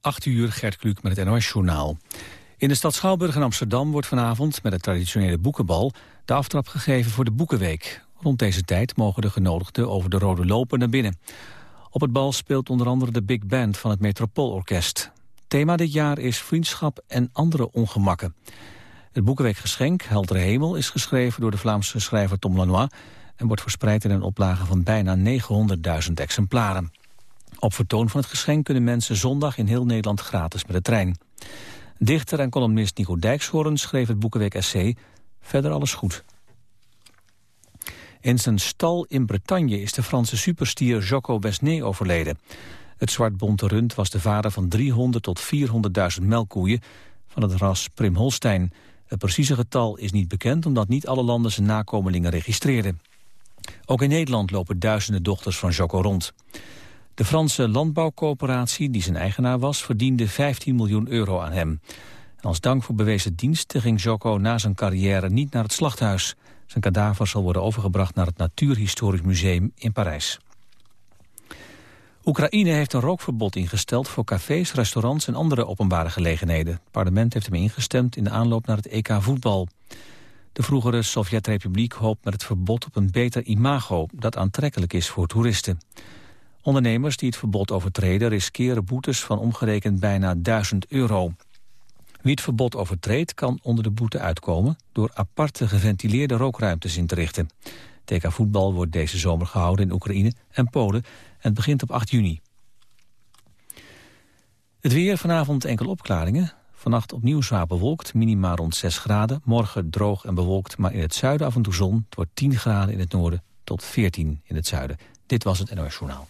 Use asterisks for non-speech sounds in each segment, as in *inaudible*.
8 uur, Gert Kluk met het NOS-journaal. In de stad Schouwburg in Amsterdam wordt vanavond met het traditionele boekenbal de aftrap gegeven voor de Boekenweek. Rond deze tijd mogen de genodigden over de rode lopen naar binnen. Op het bal speelt onder andere de Big Band van het Metropoolorkest. Thema dit jaar is vriendschap en andere ongemakken. Het Boekenweekgeschenk, Heldere Hemel, is geschreven door de Vlaamse schrijver Tom Lanois... en wordt verspreid in een oplage van bijna 900.000 exemplaren. Op vertoon van het geschenk kunnen mensen zondag in heel Nederland gratis met de trein. Dichter en columnist Nico Dijkshoorn schreef het Boekenweek essay Verder alles goed. In zijn stal in Bretagne is de Franse superstier Jocko Besné overleden. Het zwartbonte rund was de vader van 300 tot 400.000 melkkoeien van het ras Prim Holstein. Het precieze getal is niet bekend omdat niet alle landen zijn nakomelingen registreerden. Ook in Nederland lopen duizenden dochters van Jocko rond. De Franse landbouwcoöperatie, die zijn eigenaar was, verdiende 15 miljoen euro aan hem. Als dank voor bewezen diensten ging Jocko na zijn carrière niet naar het slachthuis. Zijn kadaver zal worden overgebracht naar het Natuurhistorisch Museum in Parijs. Oekraïne heeft een rookverbod ingesteld voor cafés, restaurants en andere openbare gelegenheden. Het parlement heeft hem ingestemd in de aanloop naar het EK voetbal. De vroegere Sovjet-republiek hoopt met het verbod op een beter imago dat aantrekkelijk is voor toeristen. Ondernemers die het verbod overtreden riskeren boetes van omgerekend bijna 1000 euro. Wie het verbod overtreedt kan onder de boete uitkomen door aparte geventileerde rookruimtes in te richten. TK voetbal wordt deze zomer gehouden in Oekraïne en Polen en begint op 8 juni. Het weer vanavond enkel opklaringen. Vannacht opnieuw zwaar bewolkt, minima rond 6 graden. Morgen droog en bewolkt, maar in het zuiden af en toe zon. Het wordt 10 graden in het noorden tot 14 in het zuiden. Dit was het NOS Journaal.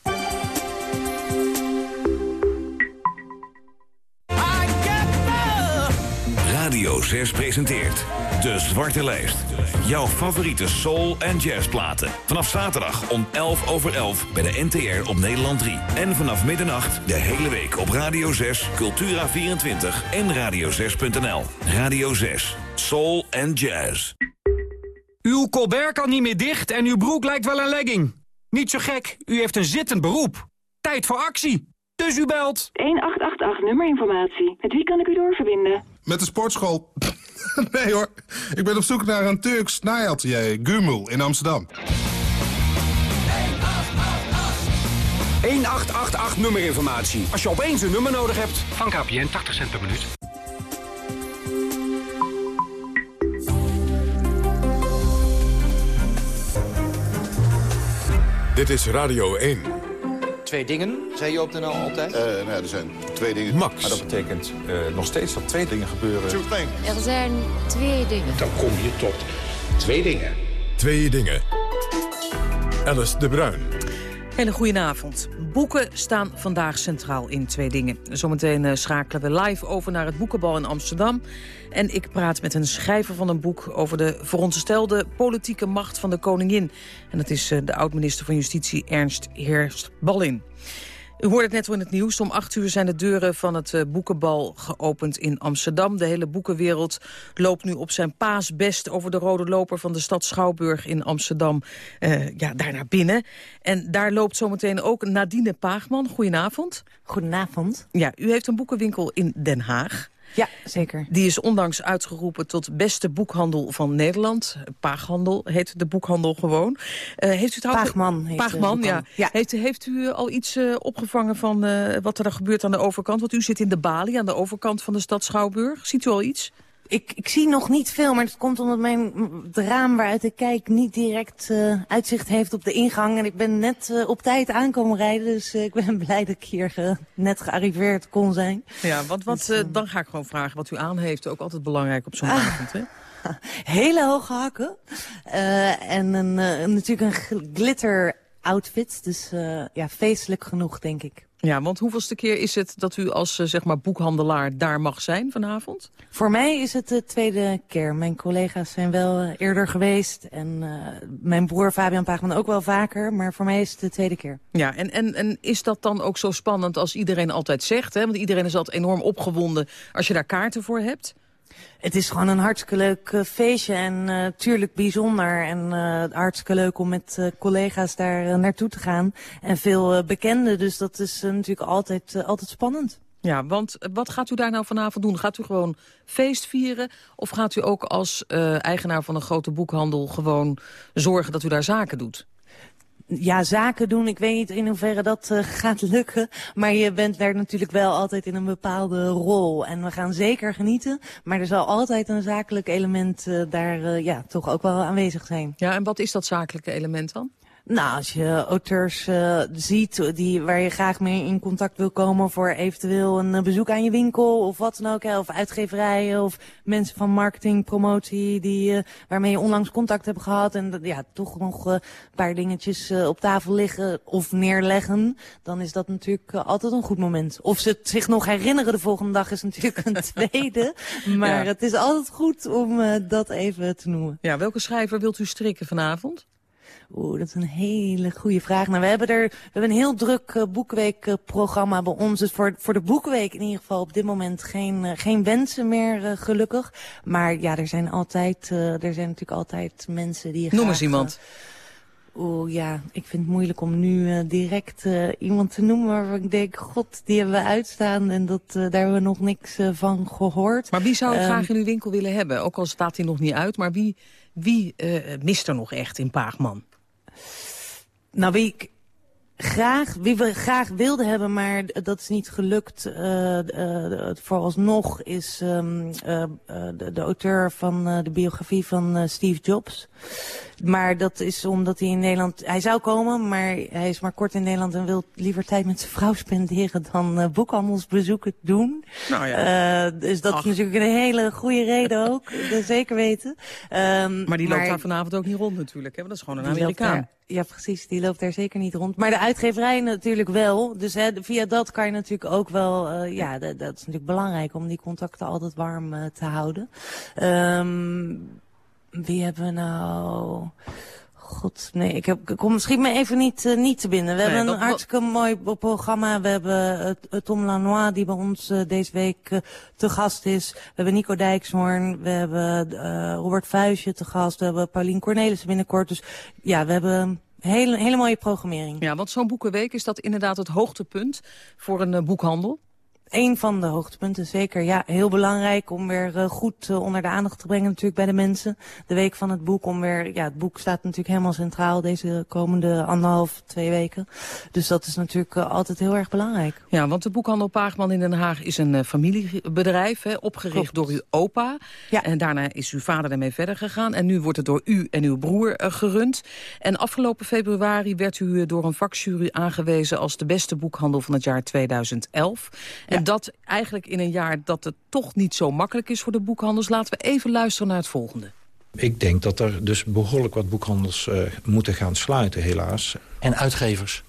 Radio 6 presenteert De Zwarte Lijst. Jouw favoriete soul- en jazzplaten. Vanaf zaterdag om 11 over 11 bij de NTR op Nederland 3. En vanaf middernacht de hele week op Radio 6, Cultura24 en radio6.nl. Radio 6, soul en jazz. Uw colbert kan niet meer dicht en uw broek lijkt wel een legging. Niet zo gek, u heeft een zittend beroep. Tijd voor actie. Dus u belt. 1888 nummerinformatie. Met wie kan ik u doorverbinden? Met de sportschool. *laughs* nee hoor, ik ben op zoek naar een Turks naaiatelier, Gumul, in Amsterdam. 1888 nummerinformatie. Als je opeens een nummer nodig hebt. Van KPN 80 cent per minuut. Dit is Radio 1. Twee dingen, zei je op de NL altijd? Uh, nou ja, er zijn twee dingen. Max. Maar dat betekent uh, nog steeds dat twee dingen gebeuren. Er zijn twee dingen. Dan kom je tot twee dingen. Twee dingen. Alice de Bruin. Hele goedenavond. Boeken staan vandaag centraal in twee dingen. Zometeen uh, schakelen we live over naar het Boekenbal in Amsterdam. En ik praat met een schrijver van een boek over de veronderstelde politieke macht van de koningin. En dat is uh, de oud-minister van Justitie Ernst Heerst Ballin. U hoorde het net al in het nieuws. Om acht uur zijn de deuren van het uh, boekenbal geopend in Amsterdam. De hele boekenwereld loopt nu op zijn paasbest over de rode loper van de stad Schouwburg in Amsterdam. Uh, ja, daar naar binnen. En daar loopt zometeen ook Nadine Paagman. Goedenavond. Goedenavond. Ja, u heeft een boekenwinkel in Den Haag. Ja, zeker. Die is onlangs uitgeroepen tot beste boekhandel van Nederland. Paaghandel heet de boekhandel gewoon. Uh, heeft u het Paagman. Heet Paagman, ja. ja. Heeft, heeft u al iets uh, opgevangen van uh, wat er dan gebeurt aan de overkant? Want u zit in de balie aan de overkant van de stad Schouwburg. Ziet u al iets? Ik, ik zie nog niet veel, maar het komt omdat mijn het raam waaruit ik kijk niet direct uh, uitzicht heeft op de ingang. En ik ben net uh, op tijd aankomen rijden, dus uh, ik ben *laughs* blij dat ik hier net gearriveerd kon zijn. Ja, want wat, dus, dan ga ik gewoon vragen wat u aan heeft. Ook altijd belangrijk op zo'n ah, avond, hè? *laughs* Hele hoge hakken. en een, natuurlijk een glitter outfit, dus ja, feestelijk genoeg, denk ik. Ja, want hoeveelste keer is het dat u als uh, zeg maar boekhandelaar daar mag zijn vanavond? Voor mij is het de tweede keer. Mijn collega's zijn wel uh, eerder geweest. En uh, mijn broer Fabian Paagman ook wel vaker. Maar voor mij is het de tweede keer. Ja, en, en, en is dat dan ook zo spannend als iedereen altijd zegt? Hè? Want iedereen is altijd enorm opgewonden als je daar kaarten voor hebt. Het is gewoon een hartstikke leuk uh, feestje en uh, tuurlijk bijzonder. En uh, hartstikke leuk om met collega's daar naartoe te gaan. En veel bekenden, dus dat is natuurlijk altijd, altijd spannend. Ja, want wat gaat u daar nou vanavond doen? Gaat u gewoon feest vieren? Of gaat u ook als eigenaar van een grote boekhandel gewoon zorgen dat u daar zaken doet? Ja, zaken doen. Ik weet niet in hoeverre dat uh, gaat lukken. Maar je bent daar natuurlijk wel altijd in een bepaalde rol. En we gaan zeker genieten. Maar er zal altijd een zakelijk element uh, daar uh, ja, toch ook wel aanwezig zijn. Ja, en wat is dat zakelijke element dan? Nou, als je auteurs uh, ziet die, waar je graag mee in contact wil komen voor eventueel een bezoek aan je winkel of wat dan ook. Hè, of uitgeverijen of mensen van marketing, promotie die, uh, waarmee je onlangs contact hebt gehad. En ja, toch nog een paar dingetjes op tafel liggen of neerleggen. Dan is dat natuurlijk altijd een goed moment. Of ze het zich nog herinneren de volgende dag is natuurlijk een *laughs* tweede. maar ja. het is altijd goed om dat even te noemen. Ja, welke schrijver wilt u strikken vanavond? Oeh, dat is een hele goede vraag. Nou, we hebben er we hebben een heel druk uh, boekweekprogramma bij ons. Dus voor, voor de boekweek in ieder geval op dit moment geen, uh, geen wensen meer, uh, gelukkig. Maar ja, er zijn altijd, er zijn natuurlijk altijd mensen die Noem eens iemand. Oeh, ja, ik vind het moeilijk om nu uh, direct uh, iemand te noemen waarvan ik denk, god, die hebben we uitstaan en dat, uh, daar hebben we nog niks van gehoord. Maar wie zou het um, graag in uw winkel willen hebben? Ook al staat hij nog niet uit, maar wie, wie mist er nog echt in Paagman? Nou, wie ik graag, wie we graag wilden hebben, maar dat is niet gelukt. Uh, uh, vooralsnog is um, uh, de, de, auteur van de biografie van Steve Jobs. Maar dat is omdat hij in Nederland... Hij zou komen, maar hij is maar kort in Nederland... en wil liever tijd met zijn vrouw spenderen dan boekhandelsbezoeken doen. Nou ja. dus dat Ach. is natuurlijk een hele goede reden ook. *laughs* dat zeker weten. Um, maar die loopt maar, daar vanavond ook niet rond natuurlijk. Hè? Want dat is gewoon een Amerikaan. Ja, precies. Die loopt daar zeker niet rond. Maar de uitgeverij natuurlijk wel. Dus hè, via dat kan je natuurlijk ook wel... Uh, ja, dat, is natuurlijk belangrijk om die contacten altijd warm uh, te houden. Um, wie hebben we nou... God, nee, ik, heb, ik kom misschien me even niet, uh, niet te binnen. We nee, hebben een hartstikke mooi programma. We hebben uh, Tom Lanois, die bij ons uh, deze week te gast is. We hebben Nico Dijkshoorn. We hebben Robert Vuijsje te gast. We hebben Paulien Cornelissen binnenkort. Dus ja, we hebben hele, hele mooie programmering. Ja, want zo'n boekenweek is dat inderdaad het hoogtepunt voor een boekhandel? Een van de hoogtepunten, zeker. Ja, heel belangrijk om weer uh, goed uh, onder de aandacht te brengen natuurlijk bij de mensen. De week van het boek, om weer, ja, het boek staat natuurlijk helemaal centraal deze komende anderhalf, twee weken. Dus dat is natuurlijk uh, altijd heel erg belangrijk. Ja, want de boekhandel Paagman in Den Haag is een familiebedrijf, hè, opgericht Klopt. door uw opa. Ja. En daarna is uw vader ermee verder gegaan. En nu wordt het door u en uw broer gerund. En afgelopen februari werd u door een vakjury aangewezen als de beste boekhandel van het jaar 2011. En en dat eigenlijk in een jaar dat het toch niet zo makkelijk is voor de boekhandels. Laten we even luisteren naar het volgende. Ik denk dat er dus behoorlijk wat boekhandels uh, moeten gaan sluiten, helaas. En uitgevers?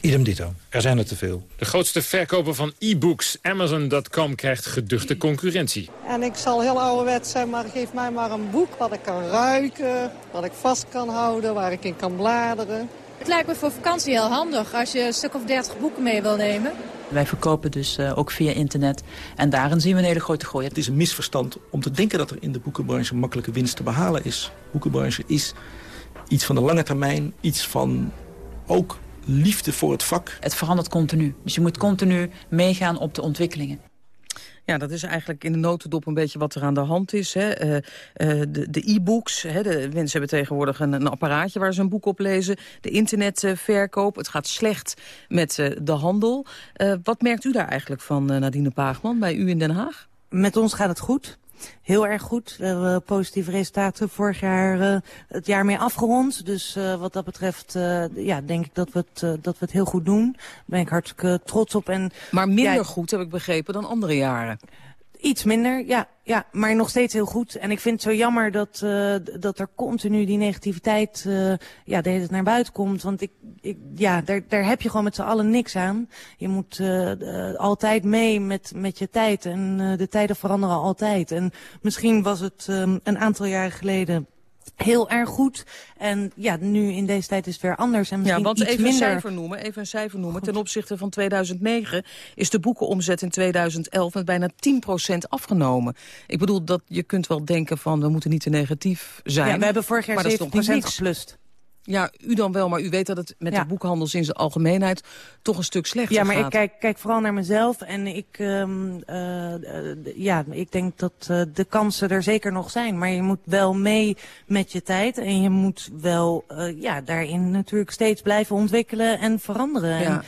Idem dito. Er zijn er te veel. De grootste verkoper van e-books, Amazon.com, krijgt geduchte concurrentie. En ik zal heel ouderwets zijn, maar geef mij maar een boek wat ik kan ruiken... wat ik vast kan houden, waar ik in kan bladeren. Het lijkt me voor vakantie heel handig als je een stuk of dertig boeken mee wil nemen. Wij verkopen dus uh, ook via internet. En daarin zien we een hele grote groei. Het is een misverstand om te denken dat er in de boekenbranche makkelijke winst te behalen is. De boekenbranche is iets van de lange termijn, iets van ook liefde voor het vak. Het verandert continu. Dus je moet continu meegaan op de ontwikkelingen. Ja, dat is eigenlijk in de notendop een beetje wat er aan de hand is. Hè. Uh, uh, de e-books, de mensen hebben tegenwoordig een, een, apparaatje waar ze een boek op lezen. De internetverkoop, het gaat slecht met uh, de handel. wat merkt u daar eigenlijk van, Nadine Paagman, bij u in Den Haag? Met ons gaat het goed heel erg goed. We hebben positieve resultaten vorig jaar uh, het jaar mee afgerond. Dus uh, wat dat betreft uh, ja, denk ik dat we, het, dat we het heel goed doen. Daar ben ik hartstikke trots op. En, maar minder ja, goed heb ik begrepen dan andere jaren. Iets minder, ja, ja, maar nog steeds heel goed. En ik vind het zo jammer dat, uh, dat er continu die negativiteit uh, ja, de hele naar buiten komt. Want ik, ik, ja, daar, daar heb je gewoon met z'n allen niks aan. Je moet uh, altijd mee met, met je tijd. En de tijden veranderen altijd. En misschien was het um, een aantal jaren geleden heel erg goed. En ja, nu in deze tijd is het weer anders. En ja, want iets even, minder... een cijfer noemen, even een cijfer noemen. Goed. Ten opzichte van 2009 is de boekenomzet in 2011 met bijna 10% afgenomen. Ik bedoel, dat je kunt wel denken van we moeten niet te negatief zijn. Ja, we hebben vorig jaar 7% geplust. Ja, u dan wel, maar u weet dat het met de boekhandels in zijn algemeenheid toch een stuk slechter gaat. Ja, maar gaat. ik kijk, kijk vooral naar mezelf en ik, um, uh, ja, ik denk dat uh, de kansen er zeker nog zijn. Maar je moet wel mee met je tijd en je moet wel ja, daarin natuurlijk steeds blijven ontwikkelen en veranderen. Ja. En,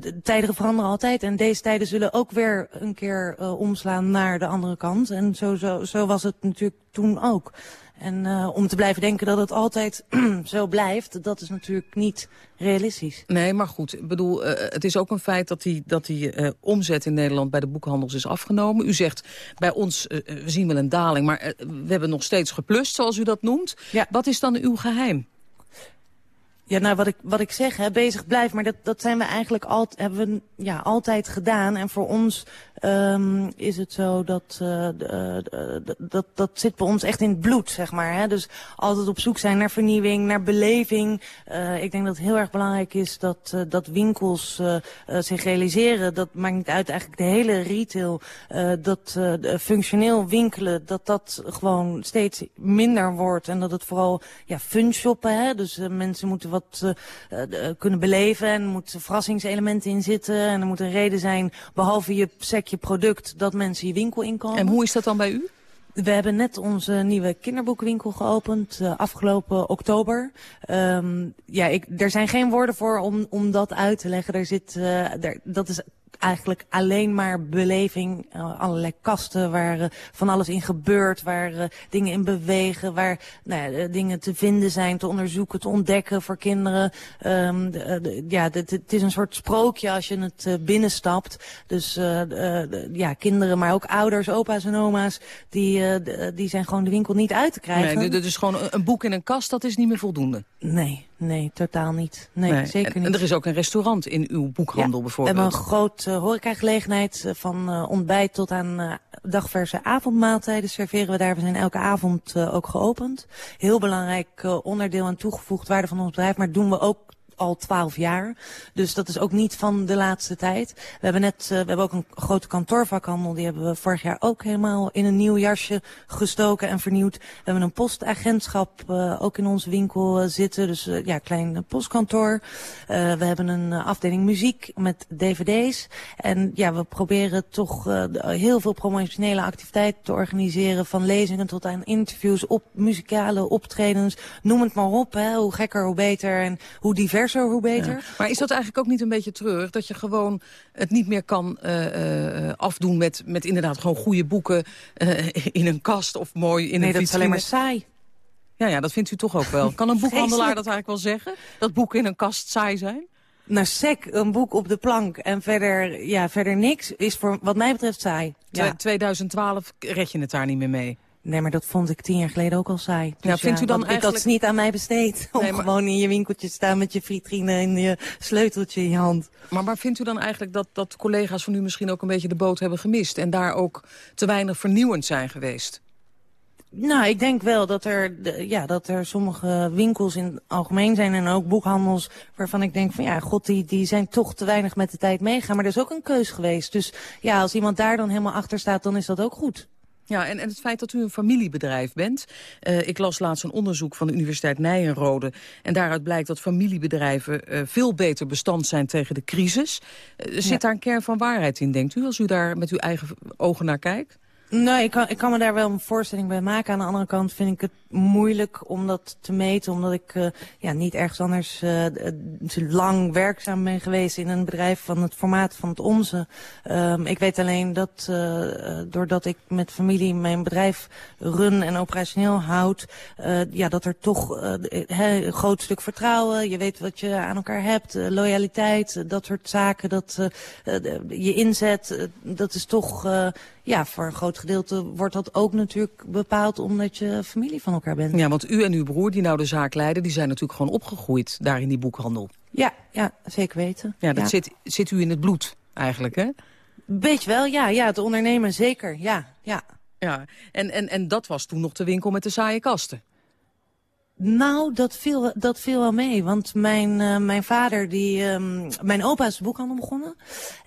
de tijden veranderen altijd en deze tijden zullen ook weer een keer uh, omslaan naar de andere kant. En zo, zo, zo was het natuurlijk toen ook. En uh, om te blijven denken dat het altijd *clears throat* zo blijft, dat is natuurlijk niet realistisch. Nee, maar goed, ik bedoel, uh, het is ook een feit dat die, dat die uh, omzet in Nederland bij de boekhandels is afgenomen. U zegt, bij ons, we zien wel een daling, maar we hebben nog steeds geplust, zoals u dat noemt. Ja. Wat is dan uw geheim? Ja, nou, wat ik, wat ik zeg, hè, bezig blijven, maar dat, dat zijn we eigenlijk altijd, hebben we ja, altijd gedaan. En voor ons um, is het zo dat, uh, dat, dat, dat zit bij ons echt in het bloed, zeg maar. Hè? Dus altijd op zoek zijn naar vernieuwing, naar beleving. Uh, ik denk dat het heel erg belangrijk is dat, dat winkels zich realiseren. Dat maakt niet uit, eigenlijk de hele retail, dat functioneel winkelen, dat dat gewoon steeds minder wordt. En dat het vooral ja, fun shoppen, hè? dus mensen moeten wat kunnen beleven en er moeten verrassingselementen in zitten. En er moet een reden zijn, behalve je sec je product dat mensen je winkel inkomen. En hoe is dat dan bij u? We hebben net onze nieuwe kinderboekwinkel geopend, uh, afgelopen oktober. Um, ja, ik, er zijn geen woorden voor om, om dat uit te leggen. Er zit, uh, er, dat is eigenlijk alleen maar beleving. Uh, allerlei kasten waar uh, van alles in gebeurt, waar uh, dingen in bewegen, waar nou ja, dingen te vinden zijn, te onderzoeken, te ontdekken voor kinderen. Um, de, de, ja, het is een soort sprookje als je het binnenstapt. Dus ja, kinderen, maar ook ouders, opa's en oma's, die, die zijn gewoon de winkel niet uit te krijgen. Nee, dus gewoon een boek in een kast, dat is niet meer voldoende? Nee, nee, totaal niet. Nee, nee. zeker en, niet. En er is ook een restaurant in uw boekhandel ja, bijvoorbeeld? We hebben een groot uh, horecagelegenheid. Uh, van uh, ontbijt tot aan dagverse avondmaaltijden serveren we daar. We zijn elke avond ook geopend. Heel belangrijk onderdeel en toegevoegd waarde van ons bedrijf. Maar doen we ook al twaalf jaar. Dus dat is ook niet van de laatste tijd. We hebben net, uh, we hebben ook een grote kantoorvakhandel. Die hebben we vorig jaar ook helemaal in een nieuw jasje gestoken en vernieuwd. We hebben een postagentschap uh, ook in onze winkel uh, zitten. Dus ja, klein postkantoor. We hebben een afdeling muziek met dvd's. En ja, we proberen toch heel veel promotionele activiteiten te organiseren. Van lezingen tot aan interviews, op muzikale optredens. Noem het maar op. Hè. Hoe gekker, hoe beter. En hoe divers hoe beter. Ja. Maar is dat eigenlijk ook niet een beetje treurig... dat je gewoon het niet meer kan uh, uh, afdoen met, met inderdaad gewoon goede boeken... Uh, in een kast of mooi in nee, een dat is alleen maar saai. Ja, ja, dat vindt u toch ook wel. Kan een boekhandelaar dat eigenlijk wel zeggen? Dat boeken in een kast saai zijn? Nou, sec, een boek op de plank en verder, ja, verder niks is voor wat mij betreft saai. Ja. 2012 red je het daar niet meer mee. Nee, maar dat vond ik tien jaar geleden ook al saai. Dus ja, vindt ja, u dan eigenlijk... Dat is niet aan mij besteed. Om nee, maar... gewoon in je winkeltje te staan met je vitrine en je sleuteltje in je hand. Maar, maar vindt u dan eigenlijk dat, dat collega's van u misschien ook een beetje de boot hebben gemist... en daar ook te weinig vernieuwend zijn geweest? Nou, ik denk wel dat er, ja, dat er sommige winkels in het algemeen zijn en ook boekhandels waarvan ik denk van ja, god, die, die zijn toch te weinig met de tijd meegaan. Maar er is ook een keus geweest. Dus ja, als iemand daar dan helemaal achter staat, dan is dat ook goed. Ja, en, en het feit dat u een familiebedrijf bent. Uh, ik las laatst een onderzoek van de Universiteit Nijenrode. En daaruit blijkt dat familiebedrijven uh, veel beter bestand zijn tegen de crisis. Uh, zit ja. daar een kern van waarheid in, denkt u, als u daar met uw eigen ogen naar kijkt? Nee, ik kan, ik kan me daar wel een voorstelling bij maken. Aan de andere kant vind ik het moeilijk om dat te meten. Omdat ik uh, ja, niet ergens anders uh, lang werkzaam ben geweest in een bedrijf van het formaat van het onze. Um, ik weet alleen dat uh, doordat ik met familie mijn bedrijf run en operationeel houd. ja, dat er toch een groot stuk vertrouwen. Je weet wat je aan elkaar hebt. loyaliteit, dat soort zaken. Dat je inzet, dat is toch ja, voor een groot gedeelte wordt dat ook natuurlijk bepaald omdat je familie van elkaar bent. Ja, want u en uw broer die nou de zaak leiden, die zijn natuurlijk gewoon opgegroeid daar in die boekhandel. Ja, ja zeker weten. Ja, dat ja. Zit, zit u in het bloed eigenlijk, hè? Beetje wel, ja. Ja, het ondernemen zeker, ja. ja. Ja, en, en, en dat was toen nog de winkel met de saaie kasten. Nou, dat viel, dat viel wel mee. Want mijn, uh, mijn vader, die, um, mijn opa is de boekhandel begonnen.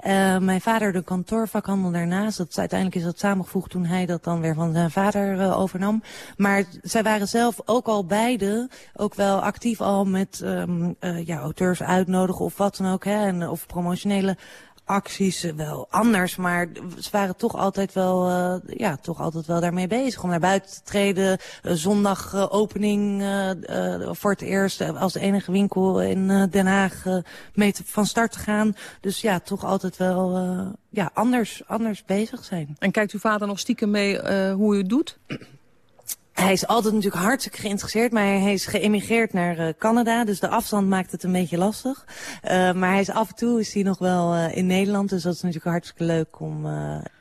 Uh, mijn vader de kantoorvakhandel daarnaast. Dat, uiteindelijk is dat samengevoegd toen hij dat dan weer van zijn vader uh, overnam. Maar zij waren zelf ook al beide, ook wel actief al met um, ja, auteurs uitnodigen of wat dan ook. Hè, en, of promotionele acties wel anders, maar ze waren toch altijd wel, uh, ja, toch altijd wel daarmee bezig. Om naar buiten te treden, uh, zondag opening voor het eerst als de enige winkel in Den Haag mee te, van start te gaan. Dus ja, toch altijd wel ja, anders, anders bezig zijn. En kijkt uw vader nog stiekem mee hoe u het doet? Hij is altijd natuurlijk hartstikke geïnteresseerd, maar hij is geëmigreerd naar uh, Canada. Dus de afstand maakt het een beetje lastig. Uh, maar hij is af en toe is hij nog wel uh, in Nederland. Dus dat is natuurlijk hartstikke leuk om,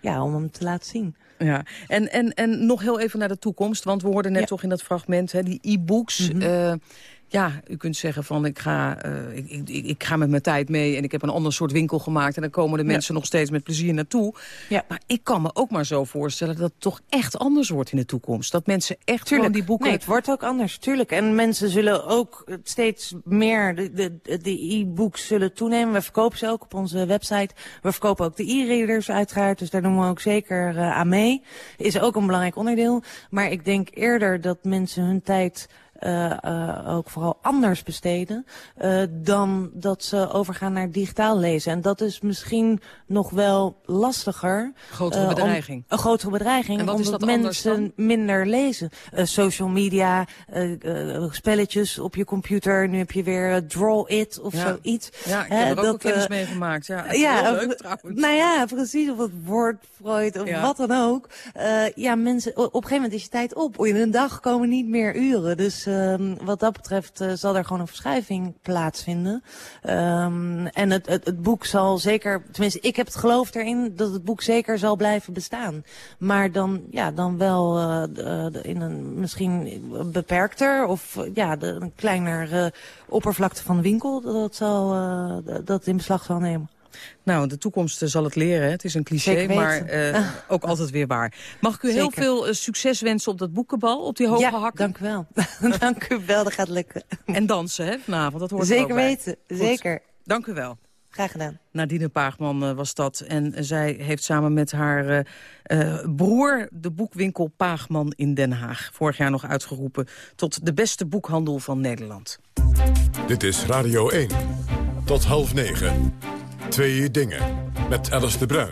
ja, om hem te laten zien. Ja, en, en, en nog heel even naar de toekomst. Want we hoorden net ja. toch in dat fragment, hè, die e-books... Mm -hmm ja, u kunt zeggen van ik ga, uh, ik, ik, ik, ga met mijn tijd mee... en ik heb een ander soort winkel gemaakt... en dan komen de mensen nog steeds met plezier naartoe. Ja. Maar ik kan me ook maar zo voorstellen dat het toch echt anders wordt in de toekomst. Dat mensen echt tuurlijk. gewoon die boeken... Nee, het wordt ook anders, tuurlijk. En mensen zullen ook steeds meer, de, de, de e-books zullen toenemen. We verkopen ze ook op onze website. We verkopen ook de e-readers uiteraard, dus daar doen we ook zeker uh, aan mee. Is ook een belangrijk onderdeel. Maar ik denk eerder dat mensen hun tijd uh, uh, ook vooral anders besteden uh, dan dat ze overgaan naar digitaal lezen. En dat is misschien nog wel lastiger. Grotere bedreiging. Om, een grotere bedreiging, en wat omdat is dat mensen minder lezen. social media, spelletjes op je computer. Nu heb je weer Draw It of ja. zoiets. Ja, ik heb er ook wel kennis mee gemaakt. Ja, ja leuk, trouwens. Nou ja, precies. Of het woordfreud of ja. wat dan ook. ja, mensen, op een gegeven moment is je tijd op. In een dag komen niet meer uren. Dus Um, wat dat betreft uh, zal er gewoon een verschuiving plaatsvinden. Um, en het, het, het, boek zal zeker, tenminste ik heb het geloof erin dat het boek zeker zal blijven bestaan. Maar dan, ja, dan wel de, in een misschien beperkter of ja, een kleiner oppervlakte van de winkel dat, zal, dat in beslag zal nemen. Nou, de toekomst zal het leren. Het is een cliché, maar uh, ook altijd weer waar. Mag ik u Zeker. heel veel uh, succes wensen op dat boekenbal, op die hoge ja, hakken? dank u wel. *laughs* dank u wel, dat gaat lukken. En dansen, hè, vanavond, dat hoort Zeker er ook bij. weten, Goed. zeker. Dank u wel. Graag gedaan. Nadine Paagman uh, was dat. En zij heeft samen met haar uh, broer de boekwinkel Paagman in Den Haag... vorig jaar nog uitgeroepen tot de beste boekhandel van Nederland. Dit is Radio 1. Tot half negen. Twee dingen. Met Alice de Bruin.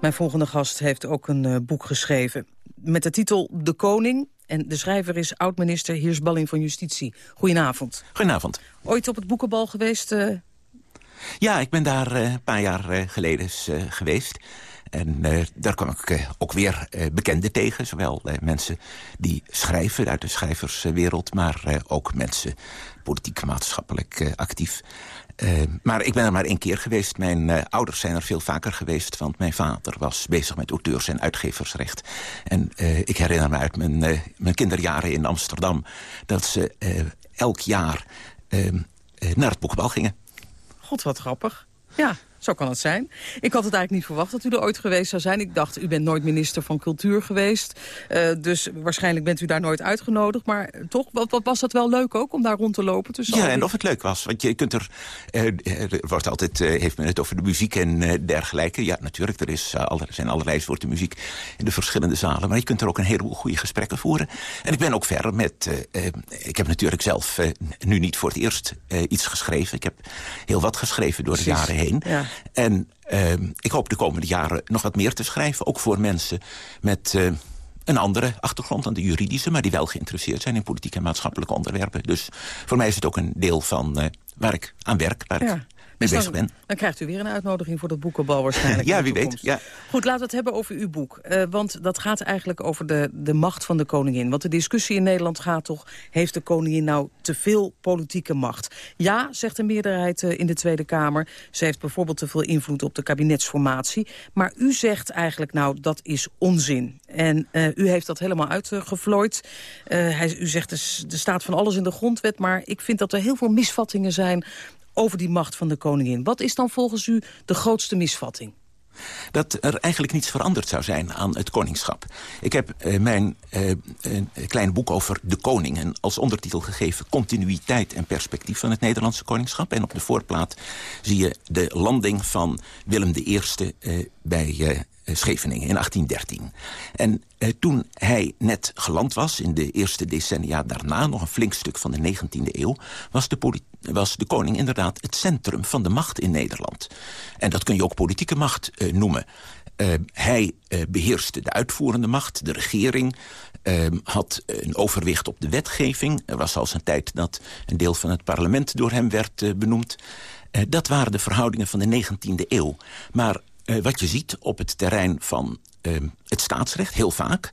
Mijn volgende gast heeft ook een uh, boek geschreven. Met de titel De Koning. En de schrijver is oud-minister Heers Balling van Justitie. Goedenavond. Goedenavond. Ooit op het boekenbal geweest? Uh... Ja, ik ben daar uh, een paar jaar geleden geweest. En uh, daar kwam ik uh, ook weer uh, bekenden tegen. Zowel mensen die schrijven uit de schrijverswereld... maar ook mensen politiek, maatschappelijk actief. Uh, maar ik ben er maar één keer geweest. Mijn uh, ouders zijn er veel vaker geweest. Want mijn vader was bezig met auteurs- en uitgeversrecht. En uh, ik herinner me uit mijn, mijn kinderjaren in Amsterdam... dat ze elk jaar naar het boekbal gingen. God, wat grappig. Ja, zo kan het zijn. Ik had het eigenlijk niet verwacht dat u er ooit geweest zou zijn. Ik dacht, u bent nooit minister van Cultuur geweest. Uh, dus waarschijnlijk bent u daar nooit uitgenodigd. Maar toch, wat, wat was dat wel leuk ook om daar rond te lopen? Tussen ja, die... en of het leuk was. Want je kunt er... Uh, er wordt altijd, uh, heeft men het over de muziek en dergelijke. Ja, natuurlijk, er, is, er zijn allerlei soorten muziek in de verschillende zalen. Maar je kunt er ook een heleboel goede gesprekken voeren. En ik ben ook verder met... ik heb natuurlijk zelf nu niet voor het eerst iets geschreven. Ik heb heel wat geschreven door Precies. de jaren heen. Ja. En uh, ik hoop de komende jaren nog wat meer te schrijven. Ook voor mensen met uh, een andere achtergrond dan de juridische... maar die wel geïnteresseerd zijn in politieke en maatschappelijke onderwerpen. Dus voor mij is het ook een deel van uh, waar ik aan werk, mee dus bezig ben. Dan krijgt u weer een uitnodiging voor dat boekenbal waarschijnlijk. *laughs* ja, wie weet. Ja. Goed, laten we het hebben over uw boek. Uh, want dat gaat eigenlijk over de, de macht van de koningin. Want de discussie in Nederland gaat toch... heeft de koningin nou te veel politieke macht? Ja, zegt de meerderheid uh, in de Tweede Kamer. Ze heeft bijvoorbeeld te veel invloed op de kabinetsformatie. Maar u zegt eigenlijk, nou, dat is onzin. En uh, u heeft dat helemaal uitgevlooid. hij, u zegt, er staat van alles in de grondwet... maar ik vind dat er heel veel misvattingen zijn over die macht van de koningin. Wat is dan volgens u de grootste misvatting? dat er eigenlijk niets veranderd zou zijn aan het koningschap. Ik heb uh, mijn uh, klein boek over de koning... en als ondertitel gegeven continuïteit en perspectief van het Nederlandse koningschap. En op de voorplaat zie je de landing van Willem I uh, bij Scheveningen in 1813. En toen hij net geland was, in de eerste decennia daarna... nog een flink stuk van de 19e eeuw... was de was de koning inderdaad het centrum van de macht in Nederland. En dat kun je ook politieke macht uh, noemen. Uh, hij uh, beheerste de uitvoerende macht, de regering... Ehm, had een overwicht op de wetgeving. Er was al een tijd dat een deel van het parlement door hem werd benoemd. dat waren de verhoudingen van de 19e eeuw. Maar wat je ziet op het terrein van ehm, het staatsrecht, heel vaak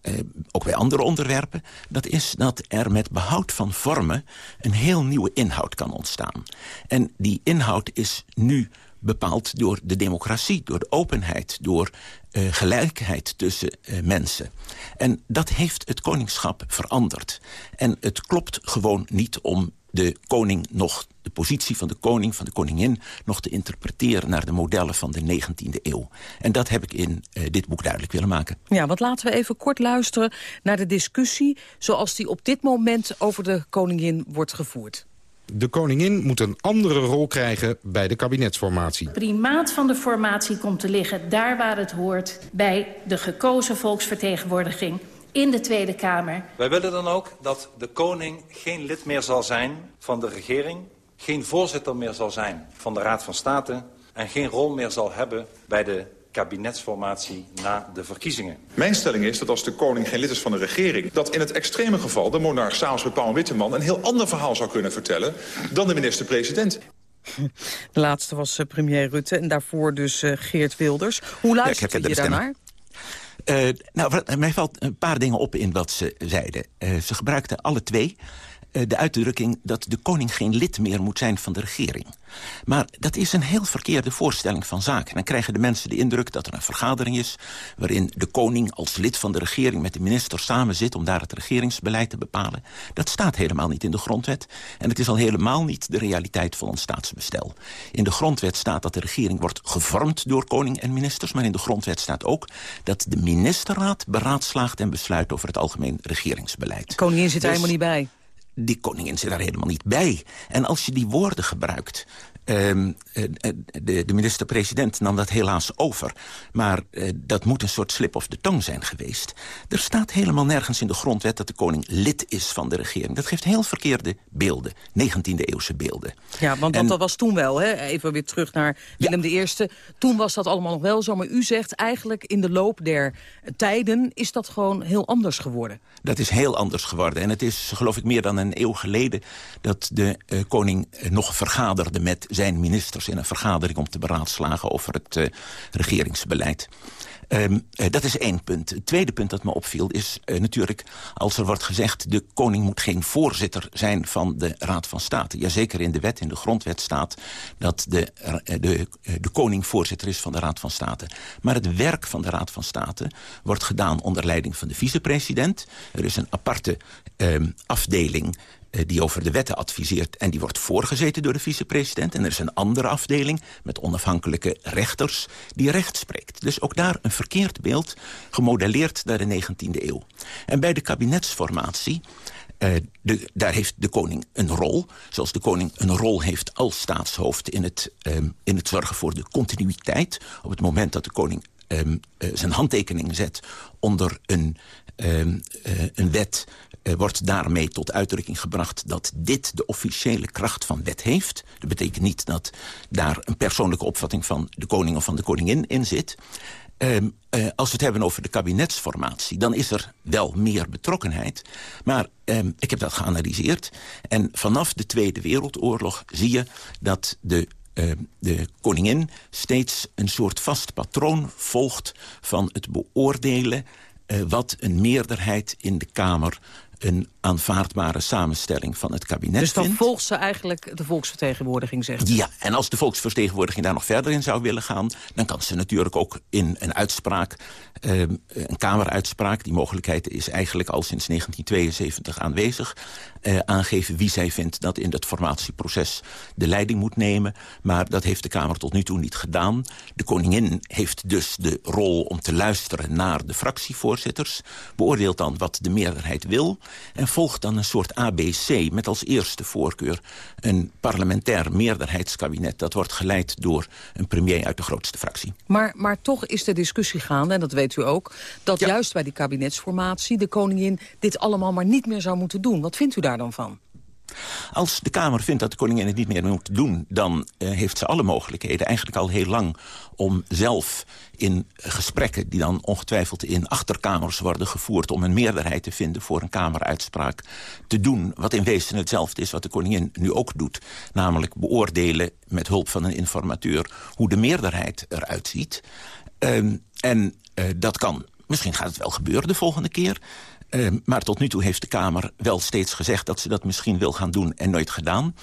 eh, ook bij andere onderwerpen... dat is dat er met behoud van vormen een heel nieuwe inhoud kan ontstaan. En die inhoud is nu bepaald door de democratie, door de openheid... door uh, gelijkheid tussen mensen. En dat heeft het koningschap veranderd. En het klopt gewoon niet om de koning nog, de positie van de koning, van de koningin... nog te interpreteren naar de modellen van de 19e eeuw. En dat heb ik in uh, dit boek duidelijk willen maken. Ja, want laten we even kort luisteren naar de discussie... zoals die op dit moment over de koningin wordt gevoerd. De koningin moet een andere rol krijgen bij de kabinetsformatie. Primaat van de formatie komt te liggen daar waar het hoort... bij de gekozen volksvertegenwoordiging in de Tweede Kamer. Wij willen dan ook dat de koning geen lid meer zal zijn van de regering... geen voorzitter meer zal zijn van de Raad van State... en geen rol meer zal hebben bij de kabinetsformatie na de verkiezingen. Mijn stelling is dat als de koning geen lid is van de regering... dat in het extreme geval de monarch samen met Paul Witteman... een heel ander verhaal zou kunnen vertellen dan de minister-president. De laatste was uh, premier Rutte en daarvoor dus uh, Geert Wilders. Hoe luistert ja, je daarnaar? Uh, nou, mij valt een paar dingen op in wat ze zeiden. Uh, ze gebruikten alle twee de uitdrukking dat de koning geen lid meer moet zijn van de regering. Maar dat is een heel verkeerde voorstelling van zaken. Dan krijgen de mensen de indruk dat er een vergadering is... waarin de koning als lid van de regering met de minister samen zit... om daar het regeringsbeleid te bepalen. Dat staat helemaal niet in de grondwet. En het is al helemaal niet de realiteit van ons staatsbestel. In de grondwet staat dat de regering wordt gevormd door koning en ministers... maar in de grondwet staat ook dat de ministerraad beraadslaagt... en besluit over het algemeen regeringsbeleid. De koningin zit er dus, helemaal niet bij die koningin zit daar helemaal niet bij. En als je die woorden gebruikt... Um, de, de minister-president nam dat helaas over. Maar uh, dat moet een soort slip of the tongue zijn geweest. Er staat helemaal nergens in de grondwet dat de koning lid is van de regering. Dat geeft heel verkeerde beelden, 19e-eeuwse beelden. Ja, want, en, dat was toen wel, hè? even weer terug naar Willem ja. I. Toen was dat allemaal nog wel zo, maar u zegt eigenlijk in de loop der tijden... is dat gewoon heel anders geworden. Dat is heel anders geworden. En het is, geloof ik, meer dan een eeuw geleden... dat de uh, koning nog vergaderde met zijn ministers in een vergadering om te beraadslagen over het uh, regeringsbeleid. Um, uh, dat is één punt. Het tweede punt dat me opviel is uh, natuurlijk... als er wordt gezegd, de koning moet geen voorzitter zijn van de Raad van State. Jazeker in de wet, in de grondwet staat... dat de, de, de koning voorzitter is van de Raad van State. Maar het werk van de Raad van State wordt gedaan onder leiding van de vicepresident. Er is een aparte um, afdeling eh, die over de wetten adviseert... en die wordt voorgezeten door de vicepresident. En er is een andere afdeling met onafhankelijke rechters die recht spreekt. Dus ook daar een verkeerd beeld, gemodelleerd naar de 19e eeuw. En bij de kabinetsformatie... Uh, de, daar heeft de koning een rol. Zoals de koning een rol heeft als staatshoofd... in het, um, in het zorgen voor de continuïteit. Op het moment dat de koning um, uh, zijn handtekening zet onder een, uh, een wet wordt daarmee tot uitdrukking gebracht dat dit de officiële kracht van wet heeft. Dat betekent niet dat daar een persoonlijke opvatting van de koning of van de koningin in zit. Um, uh, als we het hebben over de kabinetsformatie... dan is er wel meer betrokkenheid. Maar um, ik heb dat geanalyseerd. En vanaf de Tweede Wereldoorlog zie je dat de uh, de koningin steeds een soort vast patroon volgt... van het beoordelen uh, wat een meerderheid in de Kamer een aanvaardbare samenstelling van het kabinet Dus dan vindt. volgt ze eigenlijk de volksvertegenwoordiging, zegt? Ja, en als de volksvertegenwoordiging daar nog verder in zou willen gaan... dan kan ze natuurlijk ook in een uitspraak, eh, een kameruitspraak... die mogelijkheid is eigenlijk al sinds 1972 aanwezig... Eh, aangeven wie zij vindt dat in het formatieproces de leiding moet nemen. Maar dat heeft de Kamer tot nu toe niet gedaan. De koningin heeft dus de rol om te luisteren naar de fractievoorzitters... beoordeelt dan wat de meerderheid wil... en volgt dan een soort ABC met als eerste voorkeur... een parlementair meerderheidskabinet. Dat wordt geleid door een premier uit de grootste fractie. Maar, maar toch is de discussie gaande, en dat weet u ook... dat juist bij die kabinetsformatie de koningin dit allemaal maar niet meer zou moeten doen. Wat vindt u daar dan van? Als de Kamer vindt dat de koningin het niet meer moet doen... dan uh, heeft ze alle mogelijkheden, eigenlijk al heel lang... om zelf in gesprekken die dan ongetwijfeld in achterkamers worden gevoerd... om een meerderheid te vinden voor een Kameruitspraak... te doen wat in wezen hetzelfde is wat de koningin nu ook doet. Namelijk beoordelen met hulp van een informateur... hoe de meerderheid eruit ziet. Um, en uh, dat kan. Misschien gaat het wel gebeuren de volgende keer... Uh, maar tot nu toe heeft de Kamer wel steeds gezegd... dat ze dat misschien wil gaan doen en nooit gedaan.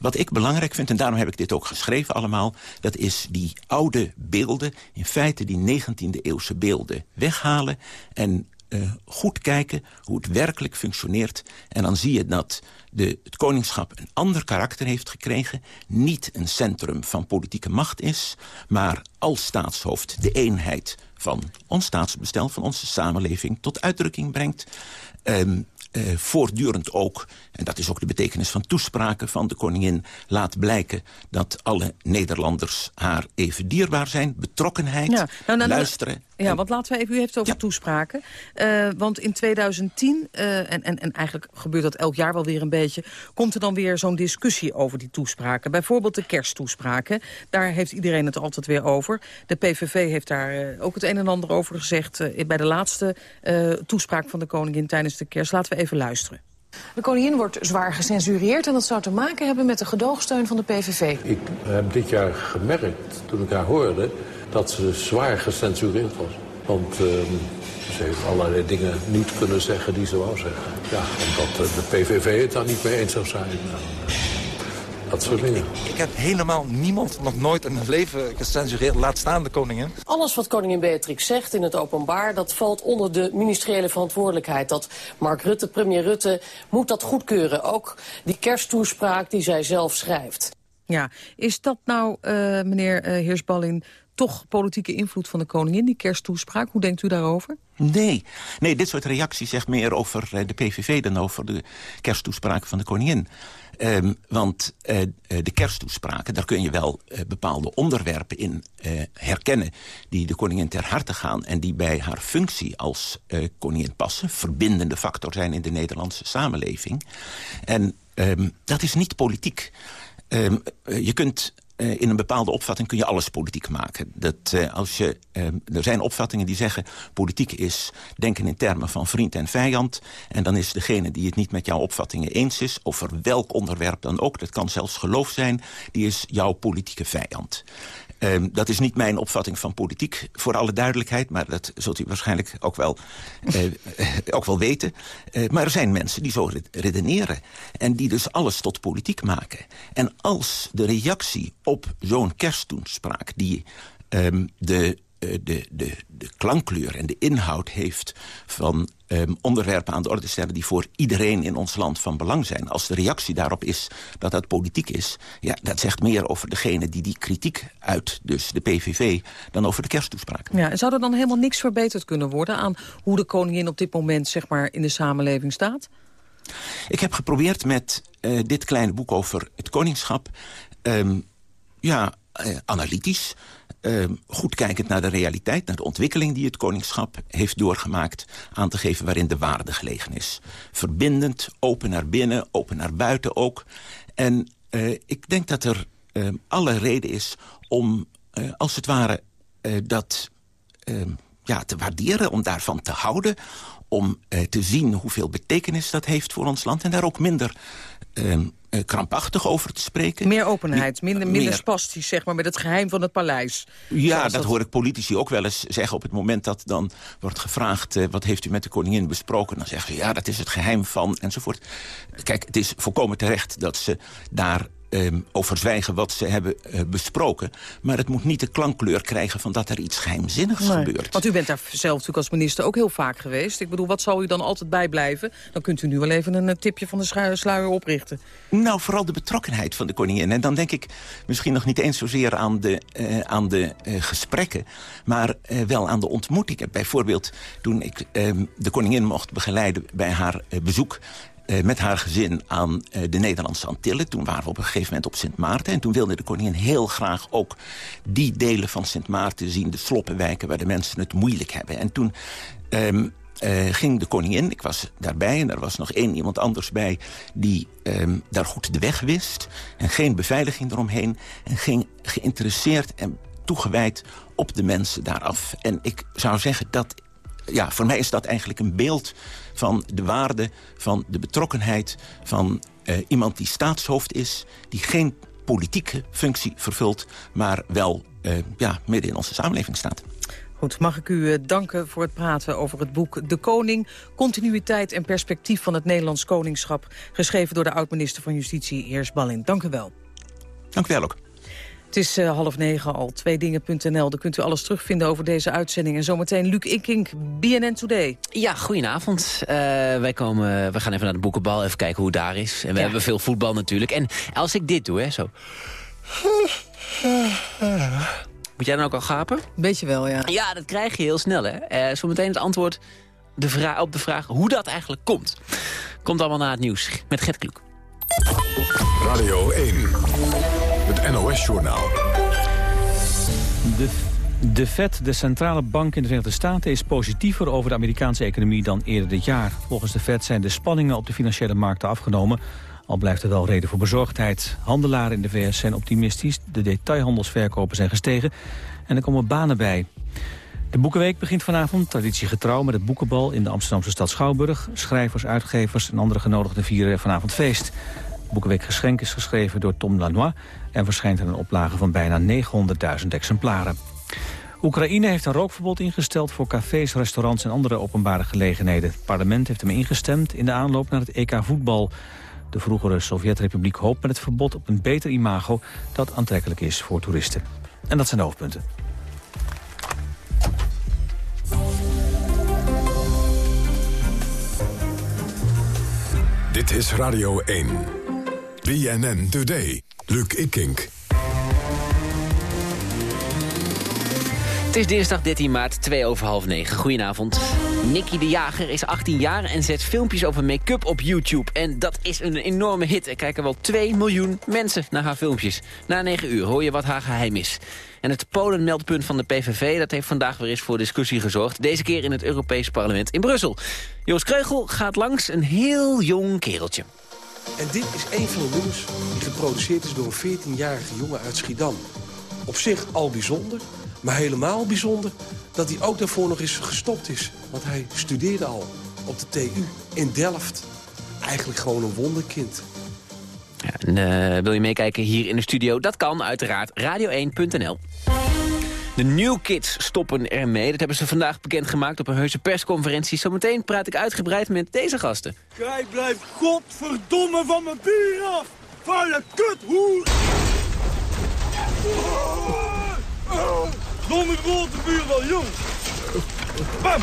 Wat ik belangrijk vind, en daarom heb ik dit ook geschreven allemaal... dat is die oude beelden, in feite die 19e-eeuwse beelden weghalen... en uh, goed kijken hoe het werkelijk functioneert. En dan zie je dat de, het koningschap een ander karakter heeft gekregen. Niet een centrum van politieke macht is, maar als staatshoofd de eenheid van ons staatsbestel, van onze samenleving, tot uitdrukking brengt. Um, uh, voortdurend ook, en dat is ook de betekenis van toespraken van de koningin... laat blijken dat alle Nederlanders haar even dierbaar zijn. Betrokkenheid, ja, nou, nou, luisteren. Ja, want laten we even, u heeft het over ja. toespraken. Uh, want in 2010, uh, en, en, en eigenlijk gebeurt dat elk jaar wel weer een beetje... komt er dan weer zo'n discussie over die toespraken. Bijvoorbeeld de kersttoespraken. Daar heeft iedereen het altijd weer over. De PVV heeft daar uh, ook het een en ander over gezegd... bij de laatste toespraak van de koningin tijdens de kerst. Laten we even luisteren. De koningin wordt zwaar gecensureerd en dat zou te maken hebben met de gedoogsteun van de PVV. Ik heb dit jaar gemerkt, toen ik haar hoorde, dat ze zwaar gecensureerd was. Want uh, ze heeft allerlei dingen niet kunnen zeggen die ze wou zeggen. Ja, omdat de PVV het daar niet mee eens zou zijn. Dat soort dingen. Ik heb helemaal niemand nog nooit in mijn leven gecensureerd. Laat staan de koningin. Alles wat koningin Beatrix zegt in het openbaar... dat valt onder de ministeriële verantwoordelijkheid. Dat Mark Rutte, premier Rutte, moet dat goedkeuren. Ook die kersttoespraak die zij zelf schrijft. Ja, is dat nou, uh, meneer uh, Heersballin, toch politieke invloed van de koningin, die kersttoespraak? Hoe denkt u daarover? Nee, nee dit soort reacties zegt meer over uh, de PVV dan over de kersttoespraak van de koningin. Um, want uh, de kersttoespraken, daar kun je wel bepaalde onderwerpen in herkennen... die de koningin ter harte gaan en die bij haar functie als koningin passen. Verbindende factor zijn in de Nederlandse samenleving. En um, dat is niet politiek. Um, je kunt uh, in een bepaalde opvatting kun je alles politiek maken. Dat, uh, als je, uh, er zijn opvattingen die zeggen... politiek is denken in termen van vriend en vijand... en dan is degene die het niet met jouw opvattingen eens is... over welk onderwerp dan ook, dat kan zelfs geloof zijn... die is jouw politieke vijand. Um, dat is niet mijn opvatting van politiek, voor alle duidelijkheid... maar dat zult u waarschijnlijk ook wel, uh, ook wel weten. Uh, maar er zijn mensen die zo redeneren... en die dus alles tot politiek maken. En als de reactie op zo'n kersttoespraak... die um, de de, de, de klankkleur en de inhoud heeft van um, onderwerpen aan de orde stellen... die voor iedereen in ons land van belang zijn. Als de reactie daarop is dat dat politiek is... ja, dat zegt meer over degene die die kritiek uit, dus de PVV... dan over de kersttoespraak. Ja, en zou er dan helemaal niks verbeterd kunnen worden... aan hoe de koningin op dit moment zeg maar, in de samenleving staat? Ik heb geprobeerd met uh, dit kleine boek over het koningschap... Um, ja, uh, analytisch uh, goed kijkend naar de realiteit, naar de ontwikkeling die het koningschap heeft doorgemaakt, aan te geven waarin de waarde gelegen is. Verbindend, open naar binnen, open naar buiten ook. En uh, ik denk dat er uh, alle reden is om, als het ware, dat ja, te waarderen, om daarvan te houden, om te zien hoeveel betekenis dat heeft voor ons land en daar ook minder eh, krampachtig over te spreken. Meer openheid, minder, minder meer- spastisch, zeg maar, met het geheim van het paleis. Ja, dat, hoor ik politici ook wel eens zeggen op het moment dat dan wordt gevraagd... eh, wat heeft u met de koningin besproken? Dan zeggen ze, ja, dat is het geheim van, enzovoort. Kijk, het is volkomen terecht dat ze daar ehm, over zwijgen wat ze hebben eh, besproken. Maar het moet niet de klankkleur krijgen van dat er iets geheimzinnigs Nee. gebeurt. Want u bent daar zelf natuurlijk als minister ook heel vaak geweest. Ik bedoel, wat zal u dan altijd bijblijven? Dan kunt u nu wel even een eh, tipje van de sluier oprichten. Nou, vooral de betrokkenheid van de koningin. En dan denk ik misschien nog niet eens zozeer aan de, eh, aan de gesprekken... maar wel aan de ontmoetingen. Bijvoorbeeld toen ik eh, de koningin mocht begeleiden bij haar bezoek... eh, met haar gezin aan eh, de Nederlandse Antillen. Toen waren we op een gegeven moment op Sint Maarten. En toen wilde de koningin heel graag ook die delen van Sint Maarten zien... de sloppenwijken waar de mensen het moeilijk hebben. En toen... ehm, eh, ging de koningin, ik was daarbij en er was nog één iemand anders bij... die ehm, daar goed de weg wist en geen beveiliging eromheen... en ging geïnteresseerd en toegewijd op de mensen daaraf. En ik zou zeggen dat... Ja, voor mij is dat eigenlijk een beeld van de waarde van de betrokkenheid... van eh, iemand die staatshoofd is, die geen politieke functie vervult... maar wel eh, ja, midden in onze samenleving staat. Goed, mag ik u eh, danken voor het praten over het boek De Koning... Continuïteit en perspectief van het Nederlands koningschap... geschreven door de oud-minister van Justitie, Heers Ballin. Dank u wel. Dank u wel ook. Het is eh, half negen al, tweedingen.nl. Daar kunt u alles terugvinden over deze uitzending. En zometeen Luc Ikink, BNN Today. Ja, goedenavond. Eh, wij komen, we gaan even naar de boekenbal, even kijken hoe het daar is. En we Ja. hebben veel voetbal natuurlijk. En als ik dit doe, hè, zo... Moet jij dan ook al gapen? Beetje wel, ja. Ja, dat krijg je heel snel, hè. Eh, zometeen het antwoord de op de vraag hoe dat eigenlijk komt. Komt allemaal na het nieuws met Gert Kloek. Radio 1, NOS-journaal. De, de Fed, de centrale bank in de Verenigde Staten... is positiever over de Amerikaanse economie dan eerder dit jaar. Volgens de Fed zijn de spanningen op de financiële markten afgenomen... al blijft er wel reden voor bezorgdheid. Handelaren in de VS zijn optimistisch, de detailhandelsverkopen zijn gestegen... en er komen banen bij. De Boekenweek begint vanavond, traditiegetrouw met het boekenbal in de Amsterdamse stad Schouwburg. Schrijvers, uitgevers en andere genodigden vieren vanavond feest. Boekenweek Geschenk is geschreven door Tom Lanois en verschijnt in een oplage van bijna 900.000 exemplaren. Oekraïne heeft een rookverbod ingesteld voor cafés, restaurants en andere openbare gelegenheden. Het parlement heeft hem ingestemd in de aanloop naar het EK voetbal. De vroegere Sovjet-republiek hoopt met het verbod op een beter imago dat aantrekkelijk is voor toeristen. En dat zijn de hoofdpunten. Dit is Radio 1. BNN Today. Luc Ikink. Het is dinsdag 13 maart, 2 over half 9. Goedenavond. Nicky de Jager is 18 jaar en zet filmpjes over make-up op YouTube. En dat is een enorme hit. Er kijken wel 2 miljoen mensen naar haar filmpjes. Na 9 uur hoor je wat haar geheim is. En het Polen-meldpunt van de PVV dat heeft vandaag weer eens voor discussie gezorgd. Deze keer in het Europees Parlement in Brussel. Joost Kreugel gaat langs een heel jong kereltje. En dit is een van de nummers die geproduceerd is door een 14-jarige jongen uit Schiedam. Op zich al bijzonder, maar helemaal bijzonder dat hij ook daarvoor nog eens gestopt is. Want hij studeerde al op de TU in Delft. Eigenlijk gewoon een wonderkind. Ja, en, eh, wil je meekijken hier in de studio? Dat kan uiteraard radio1.nl. De New Kids stoppen ermee. Dat hebben ze vandaag bekendgemaakt op een heuse persconferentie. Zometeen praat ik uitgebreid met deze gasten. Kijk, blijf godverdomme van mijn bier af! Vuile kuthoer! Domme grote buur wel, jong! Bam!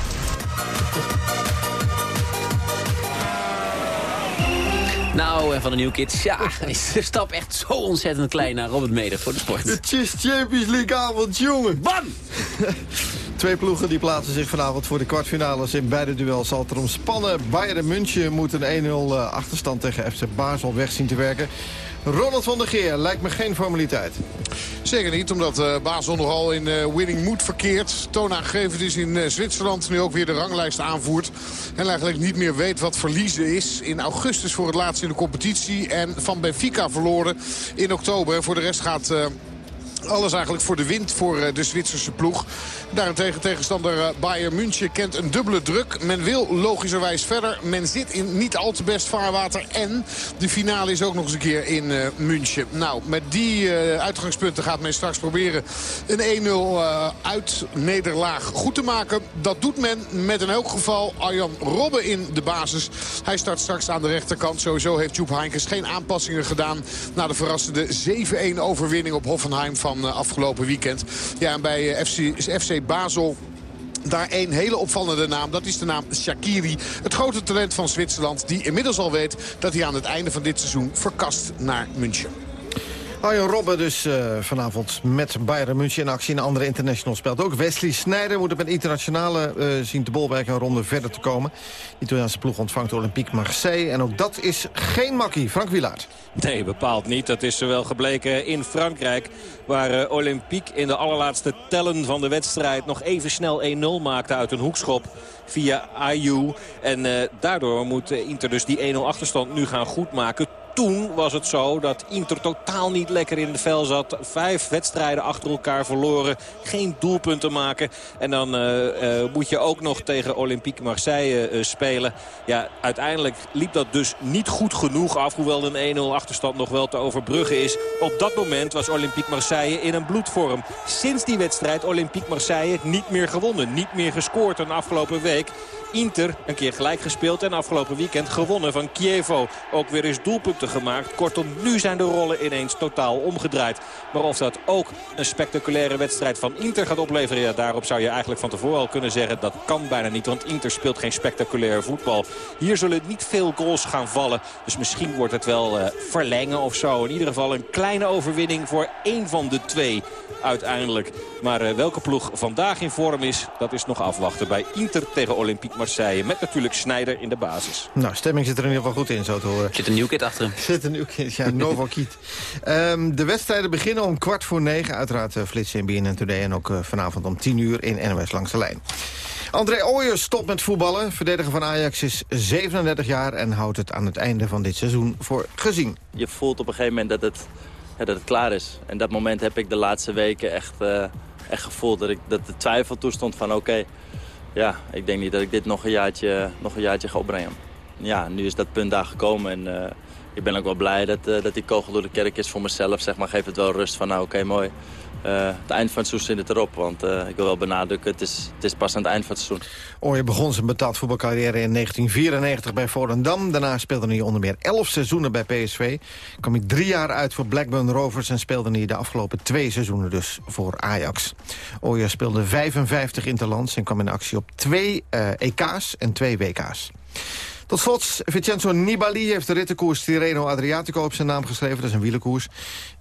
Nou, en van de New Kids, ja, *laughs* is de stap echt zo ontzettend klein naar Robert Meder voor de sport. De Chess Champions League avond, jongen. Bam! *laughs* Twee ploegen die plaatsen zich vanavond voor de kwartfinales. In beide duels zal het erom spannen. Bayern München moet een 1-0 achterstand tegen FC Basel weg zien te werken. Ronald van der Geer lijkt me geen formaliteit. Zeker niet, omdat uh, Basel nogal in uh, winning mood verkeert. Toonaangevend is in uh, Zwitserland nu ook weer de ranglijst aanvoert. En eigenlijk niet meer weet wat verliezen is. In augustus voor het laatst in de competitie. En van Benfica verloren in oktober. Voor de rest gaat... Alles eigenlijk voor de wind voor de Zwitserse ploeg. Daarentegen tegenstander Bayern München kent een dubbele druk. Men wil logischerwijs verder. Men zit in niet al te best vaarwater. En de finale is ook nog eens een keer in uh, München. Nou, met die uitgangspunten gaat men straks proberen een 1-0 uh, uit nederlaag goed te maken. Dat doet men met in elk geval Arjan Robben in de basis. Hij start straks aan de rechterkant. Sowieso heeft Joep Heinkes geen aanpassingen gedaan... na de verrassende 7-1 overwinning op Hoffenheim van afgelopen weekend. Ja, en bij FC, FC Basel daar een hele opvallende naam. Dat is de naam Shakiri. Het grote talent van Zwitserland. Die inmiddels al weet dat hij aan het einde van dit seizoen verkast naar München. Arjen Robben dus uh, vanavond met Bayern München in actie. Een andere international speelt ook. Wesley Sneijder moet op een internationale uh, zien te bolwerken een ronde verder te komen. De Italiaanse ploeg ontvangt Olympique Marseille. En ook dat is geen makkie. Frank Wilaert. Nee, bepaald niet. Dat is wel gebleken in Frankrijk. Waar uh, Olympique in de allerlaatste tellen van de wedstrijd... nog even snel 1-0 maakte uit een hoekschop via Ayu. En daardoor moet Inter dus die 1-0 achterstand nu gaan goedmaken toen was het zo dat Inter totaal niet lekker in het vel zat. Vijf wedstrijden achter elkaar verloren. Geen doelpunten maken. En dan uh, uh, moet je ook nog tegen Olympique Marseille uh, spelen. Ja, uiteindelijk liep dat dus niet goed genoeg af. Hoewel een 1-0 achterstand nog wel te overbruggen is. Op dat moment was Olympique Marseille in een bloedvorm. Sinds die wedstrijd Olympique Marseille niet meer gewonnen. Niet meer gescoord een afgelopen week. Inter een keer gelijk gespeeld en afgelopen weekend gewonnen van Kievo. Ook weer eens doelpunten gemaakt. Kortom, nu zijn de rollen ineens totaal omgedraaid. Maar of dat ook een spectaculaire wedstrijd van Inter gaat opleveren... Ja, daarop zou je eigenlijk van tevoren al kunnen zeggen... dat kan bijna niet, want Inter speelt geen spectaculair voetbal. Hier zullen niet veel goals gaan vallen. Dus misschien wordt het wel uh, verlengen of zo. In ieder geval een kleine overwinning voor één van de twee uiteindelijk. Maar uh, welke ploeg vandaag in vorm is, dat is nog afwachten. Bij Inter tegen Olympique Marseille. Met natuurlijk Snijder in de basis. Nou, stemming zit er in ieder geval goed in, zo te horen. Zit een nieuw kit achter hem. *laughs* Zit een nieuw kit, ja, Novo Kiet. Um, de wedstrijden beginnen om kwart voor negen. Uiteraard uh, flitsen in BNN Today. En ook uh, vanavond om tien uur in NOS Langs de Lijn. André Ooyers stopt met voetballen. Verdediger van Ajax is 37 jaar en houdt het aan het einde van dit seizoen voor gezien. Je voelt op een gegeven moment dat het, ja, dat het klaar is. En dat moment heb ik de laatste weken echt, uh, echt gevoeld. Dat, ik, dat de twijfel toestond van oké, okay, ja, ik denk niet dat ik dit nog een jaartje, nog een jaartje ga opbrengen. Ja, nu is dat punt daar gekomen en uh, ik ben ook wel blij dat, uh, dat die kogel door de kerk is voor mezelf. Zeg maar, geeft het wel rust van nou oké, mooi. Uh, het eind van het seizoen zit het erop, want uh, ik wil wel benadrukken, het is, het is pas aan het eind van het seizoen. Ooyer begon zijn betaald voetbalcarrière in 1994 bij Volendam. Daarna speelde hij onder meer 11 seizoenen bij PSV. Kwam hij drie jaar uit voor Blackburn Rovers en speelde hij de afgelopen twee seizoenen dus voor Ajax. Ooyer speelde 55 interlands en kwam in actie op twee EK's en twee WK's. Tot slot, Vincenzo Nibali heeft de rittenkoers Tirreno Adriatico op zijn naam geschreven. Dat is een wielenkoers.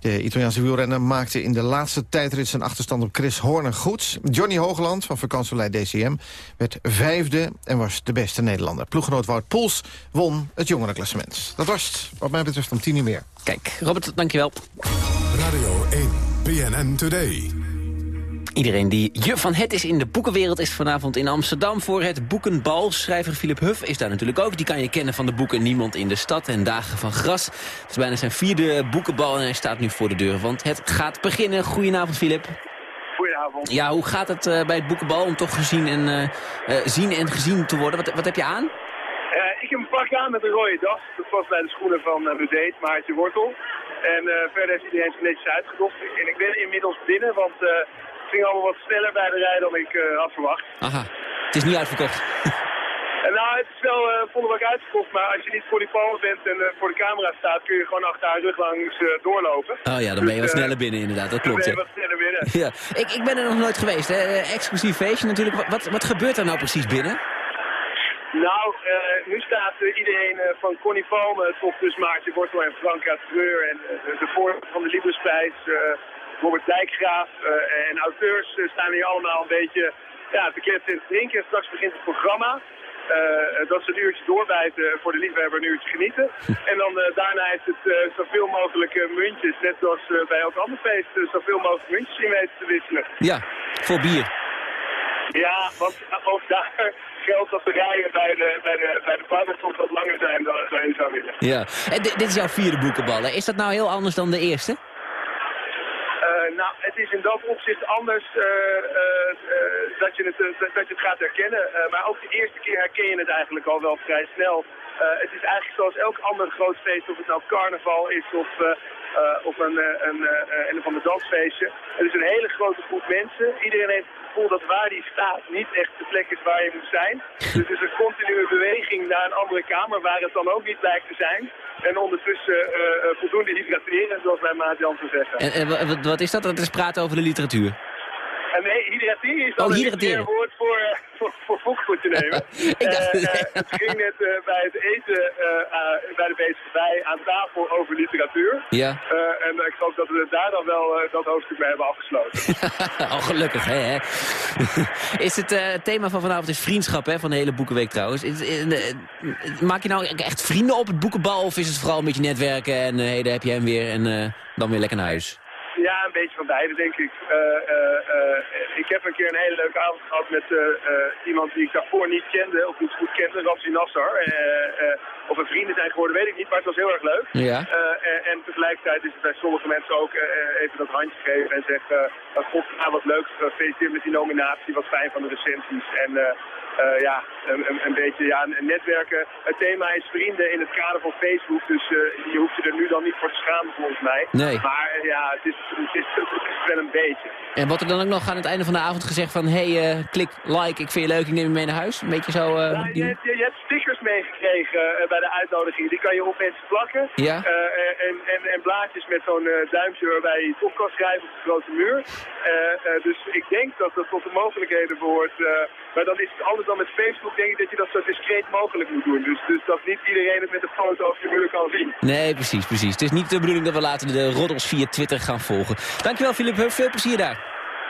De Italiaanse wielrenner maakte in de laatste tijdrit zijn achterstand op Chris Horner goed. Johnny Hoogland van vakantieleid DCM werd vijfde en was de beste Nederlander. Ploeggenoot Wout Poels won het jongerenklassement. Dat was het, wat mij betreft om tien uur meer. Kijk, Robert, dankjewel. Radio 1, PNN Today. Iedereen die je van het is in de boekenwereld is vanavond in Amsterdam voor het boekenbal. Schrijver Philip Huff is daar natuurlijk ook. Die kan je kennen van de boeken Niemand in de Stad en Dagen van Gras. Het is bijna zijn vierde boekenbal en hij staat nu voor de deur. Want het gaat beginnen. Goedenavond Philip. Goedenavond. Ja, hoe gaat het uh, bij het boekenbal om toch gezien en, uh, uh, zien en gezien te worden? Wat, wat heb je aan? ik heb een pak aan met een rode das. Dat past bij de schoenen van uh, Maartje Wortel. En verder heeft iedereen zijn netjes uitgedost. En ik ben inmiddels binnen, want het ging allemaal wat sneller bij de rij dan ik uh, had verwacht. Aha, het is niet uitverkocht. *laughs* en nou, het is wel uh, volle bak uitverkocht, maar als je niet voor die paal bent en uh, voor de camera staat, kun je gewoon achter haar rug langs doorlopen. Oh ja, dan ben je dus, wat sneller binnen inderdaad, dat klopt. Dan ben je wat sneller binnen. *laughs* ja. ik, ik ben er nog nooit geweest, hè. exclusief feestje natuurlijk. Wat, wat gebeurt er nou precies binnen? Nou, nu staat iedereen van Connie Palme tot dus Maartje Wortel en Franka Treur en de voorzitter van de Liebesprijs... Robert Dijkgraaf uh, en auteurs uh, staan hier allemaal een beetje ja, te kletsen en te drinken. Straks begint het programma. Uh, dat ze een uurtje doorbijten voor de liefhebber een uurtje genieten. *laughs* En dan daarna is het zoveel mogelijk muntjes, net zoals bij elk ander feest, zoveel mogelijk muntjes in weten te wisselen. Ja, voor bier. Ja, want ook daar *laughs* geldt dat de rijen bij de, bij de, bij de soms wat langer zijn dan je zou willen. Ja, en dit is jouw vierde boekenbal. Is dat nou heel anders dan de eerste? Nou, het is in dat opzicht anders uh, uh, dat, je het, dat je het gaat herkennen. maar ook de eerste keer herken je het eigenlijk al wel vrij snel. het is eigenlijk zoals elk ander groot feest, of het nou carnaval is of, of een, een, een, een van de dansfeestje. Het is een hele grote groep mensen. Iedereen heeft het gevoel dat waar die staat niet echt de plek is waar je moet zijn. Dus het is een continue beweging naar een andere kamer waar het dan ook niet lijkt te zijn. En ondertussen voldoende hydrateren, zoals mijn maat zou zeggen. En, en wat is dat? Dat is praten over de literatuur. En nee, hydrateren is dan oh, een woord voor, uh, voor, voor vocht te nemen. *laughs* ik dacht, uh, het ging net uh, bij het eten bij de BSV aan tafel over literatuur. Ja. en ik geloof dat we daar dan wel dat hoofdstuk mee hebben afgesloten. Al *laughs* gelukkig, hè? hè? *laughs* is het thema van vanavond is vriendschap, hè? Van de hele Boekenweek trouwens. Is, maak je nou echt vrienden op het boekenbal of is het vooral een beetje netwerken en hey, daar heb je hem weer en dan weer lekker naar huis? Ja, een beetje van beide, denk ik. Uh, uh, uh, ik heb een keer een hele leuke avond gehad met iemand die ik daarvoor niet kende, of niet goed kende, Ramsi Nassar. of een vrienden zijn geworden, weet ik niet, maar het was heel erg leuk. Ja. En, en, tegelijkertijd is het bij sommige mensen ook even dat handje geven en zeggen, god, nou, wat leuk, gefeliciteerd met die nominatie, wat fijn van de recensies. En uh, ja, een, een, beetje ja, netwerken. Het thema is vrienden in het kader van Facebook, dus uh, je hoeft je er nu dan niet voor te schamen volgens mij. Nee. Maar uh, ja, het is, het, is, het is wel een beetje. En wordt er dan ook nog aan het einde van de avond gezegd van, hé, hey, klik, like, ik vind je leuk, ik neem je mee naar huis? Een beetje zo... Ja, je, hebt, je, hebt stickers meegekregen bij de uitnodiging, die kan je op mensen plakken. Ja. en, en, en blaadjes met zo'n duimpje waarbij je toch kan schrijven op de grote muur. dus ik denk dat dat tot de mogelijkheden behoort. Maar dan is het anders dan met Facebook denk ik dat je dat zo discreet mogelijk moet doen. Dus, dus dat niet iedereen het met een foto of je moeilijk kan zien. Nee, precies, precies. Het is niet de bedoeling dat we later de roddels via Twitter gaan volgen. Dankjewel, Filip. Veel plezier daar.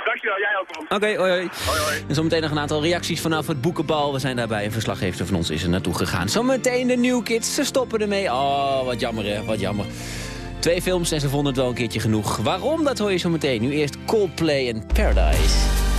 Dankjewel, jij ook man. Oké, okay, hoi, hoi. hoi, hoi. En zometeen nog een aantal reacties vanaf het boekenbal. We zijn daarbij, een verslaggever van ons is er naartoe gegaan. Zometeen de New Kids, ze stoppen ermee. Oh, wat jammer hè, wat jammer. Twee films en ze vonden het wel een keertje genoeg. Waarom, dat hoor je zo meteen. Nu eerst Coldplay en Paradise.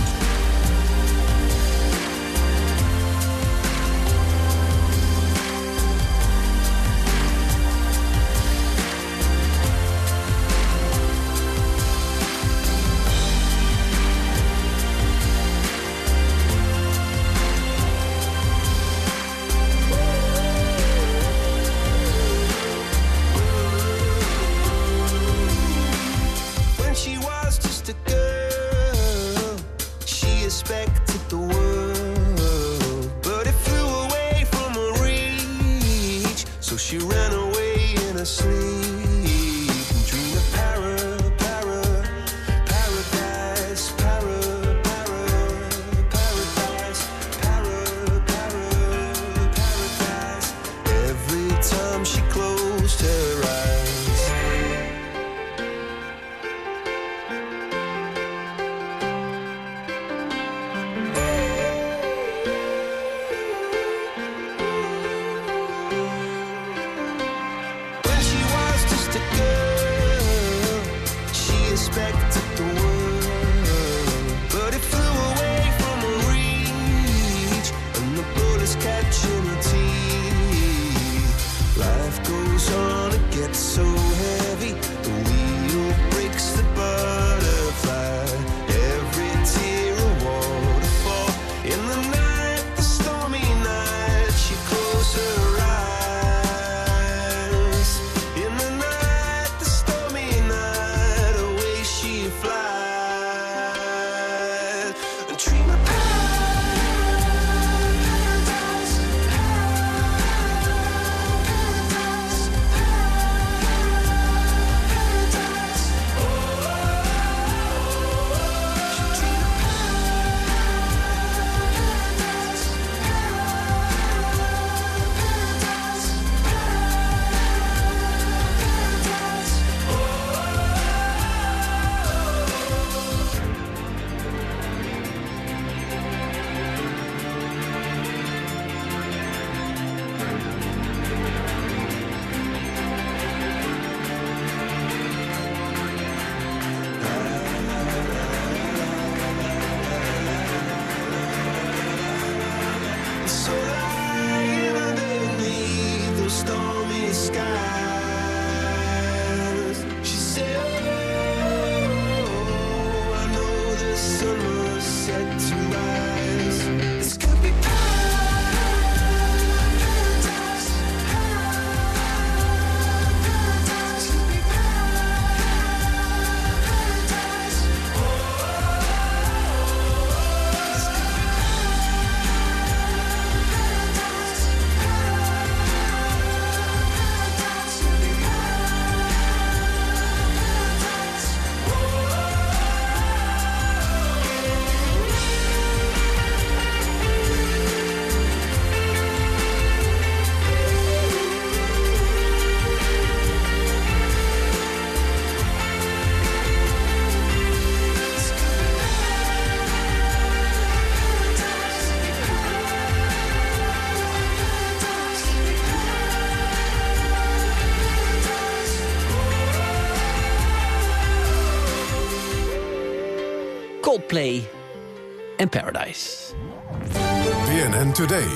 BNN Today.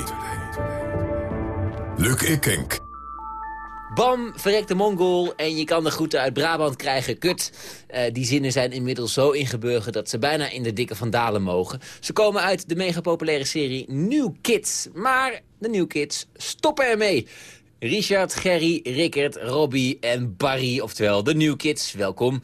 Luc Ikink. Bam, verrekt de Mongool en je kan de groeten uit Brabant krijgen. Kut, uh, die zinnen zijn inmiddels zo ingeburgerd dat ze bijna in de dikke vandalen mogen. Ze komen uit de mega populaire serie New Kids. Maar de New Kids stoppen ermee. Richard, Gerry, Rickert, Robbie en Barry, oftewel de New Kids, welkom.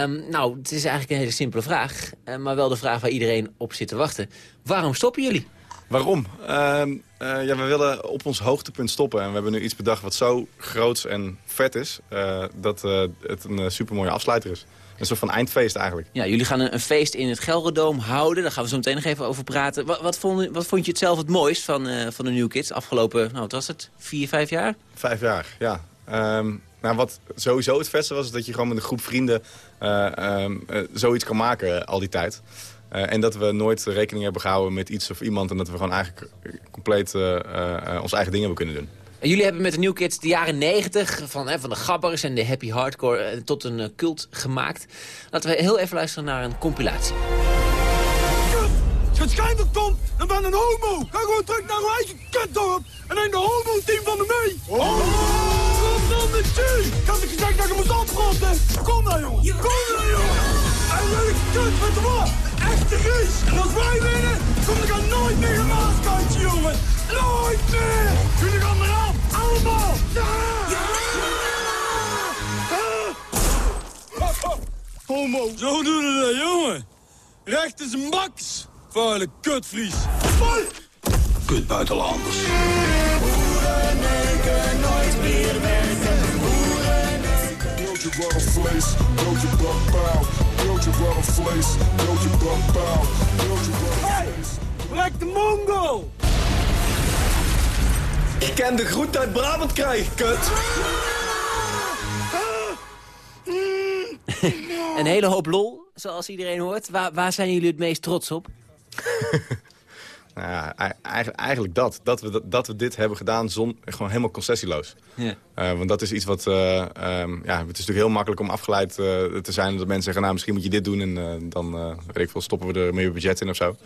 Um, nou, het is eigenlijk een hele simpele vraag, uh, maar wel de vraag waar iedereen op zit te wachten. Waarom stoppen jullie? Waarom? Uh, uh, ja, we willen op ons hoogtepunt stoppen. En we hebben nu iets bedacht wat zo groot en vet is... Uh, dat het een supermooie afsluiter is. Een soort van eindfeest eigenlijk. Ja, jullie gaan een, een feest in het Gelredoom houden. Daar gaan we zo meteen nog even over praten. Wat, wat, vond, wat vond je het zelf het mooist van, van de New Kids afgelopen, nou wat was het, vier, vijf jaar? Vijf jaar, ja. Um, nou, wat sowieso het vetste was, is dat je gewoon met een groep vrienden um, zoiets kan maken al die tijd. Uh, en dat we nooit rekening hebben gehouden met iets of iemand... en dat we gewoon eigenlijk compleet uh, uh, ons eigen dingen hebben kunnen doen. En jullie hebben met de New Kids de jaren 90 van, hè, van de gabbers en de happy hardcore... tot een cult gemaakt. Laten we heel even luisteren naar een compilatie. Het schijnt komt, dan ben een homo. Ga gewoon terug naar uw eigen kutdorp en neem de homo-team van de mee. Oh! Verdomme tjie! Ik had ik gezegd dat je moest oprotten. Kom nou, jongen. Kom nou, jongen. Ik kut met de wat? echte Guus. En als wij winnen, kom ik er nooit meer een maaskantje, jongen. Nooit meer. Jullie gaan eraf. Allemaal. Ja! ja! Ah! Homo. Zo doen we dat, jongen. Recht is max. Vuile kutvries. Kut buitenlanders. Hoereneuken, nooit meer werken. Hoereneuken. Beeld je wel vlees, beeld je blauw. Beeld je wel vlees, beeld je blauw. Beeld je wel vlees. Brek de Mongo! Ik ken de groet uit Brabant krijgen, kut. *laughs* een hele hoop lol, zoals iedereen hoort. Waar, waar zijn jullie het meest trots op? *laughs* Nou ja, eigenlijk, eigenlijk dat. Dat we, dat we dit hebben gedaan zon, gewoon helemaal concessieloos. Uh, want dat is iets wat... Uh, um, ja, het is natuurlijk heel makkelijk om afgeleid uh, te zijn. Dat mensen zeggen, nou misschien moet je dit doen. En dan weet ik veel, stoppen we er meer budget in of zo.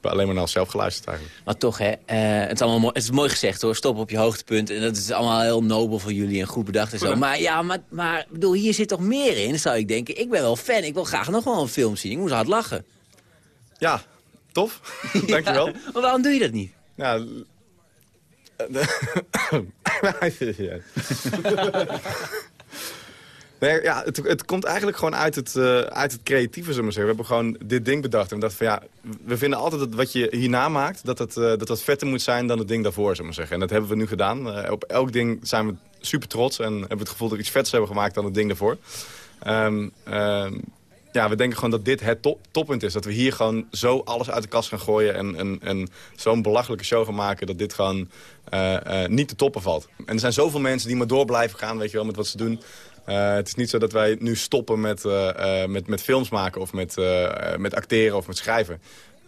Maar alleen maar naar onszelf geluisterd eigenlijk. Maar toch, hè, het, is allemaal mooi, het is mooi gezegd hoor. Stop op je hoogtepunt. En dat is allemaal heel nobel voor jullie en goed bedacht en zo. Maar ja, maar, maar bedoel, hier zit toch meer in, zou ik denken. Ik ben wel fan. Ik wil graag nog wel een film zien. Ik moest hard lachen. Ja, tof. *laughs* Dankjewel. Ja, maar waarom doe je dat niet? Ja, *laughs* nee, ja, het, het, komt eigenlijk gewoon uit het, uh, uit het creatieve, zullen we zeggen. We hebben gewoon dit ding bedacht. En we dachten van ja, we vinden altijd dat wat je hierna maakt... dat het, uh, dat dat vetter moet zijn dan het ding daarvoor, zullen we zeggen. En dat hebben we nu gedaan. Uh, op elk ding zijn we super trots. En hebben we het gevoel dat we iets vets hebben gemaakt dan het ding daarvoor. Um, um, ja, we denken gewoon dat dit het top, toppunt is. Dat we hier gewoon zo alles uit de kast gaan gooien... en, en, zo'n belachelijke show gaan maken... dat dit gewoon uh, uh, niet te toppen valt. En er zijn zoveel mensen die maar door blijven gaan weet je wel, met wat ze doen. Uh, het is niet zo dat wij nu stoppen met, met, met films maken... of met, met acteren of met schrijven.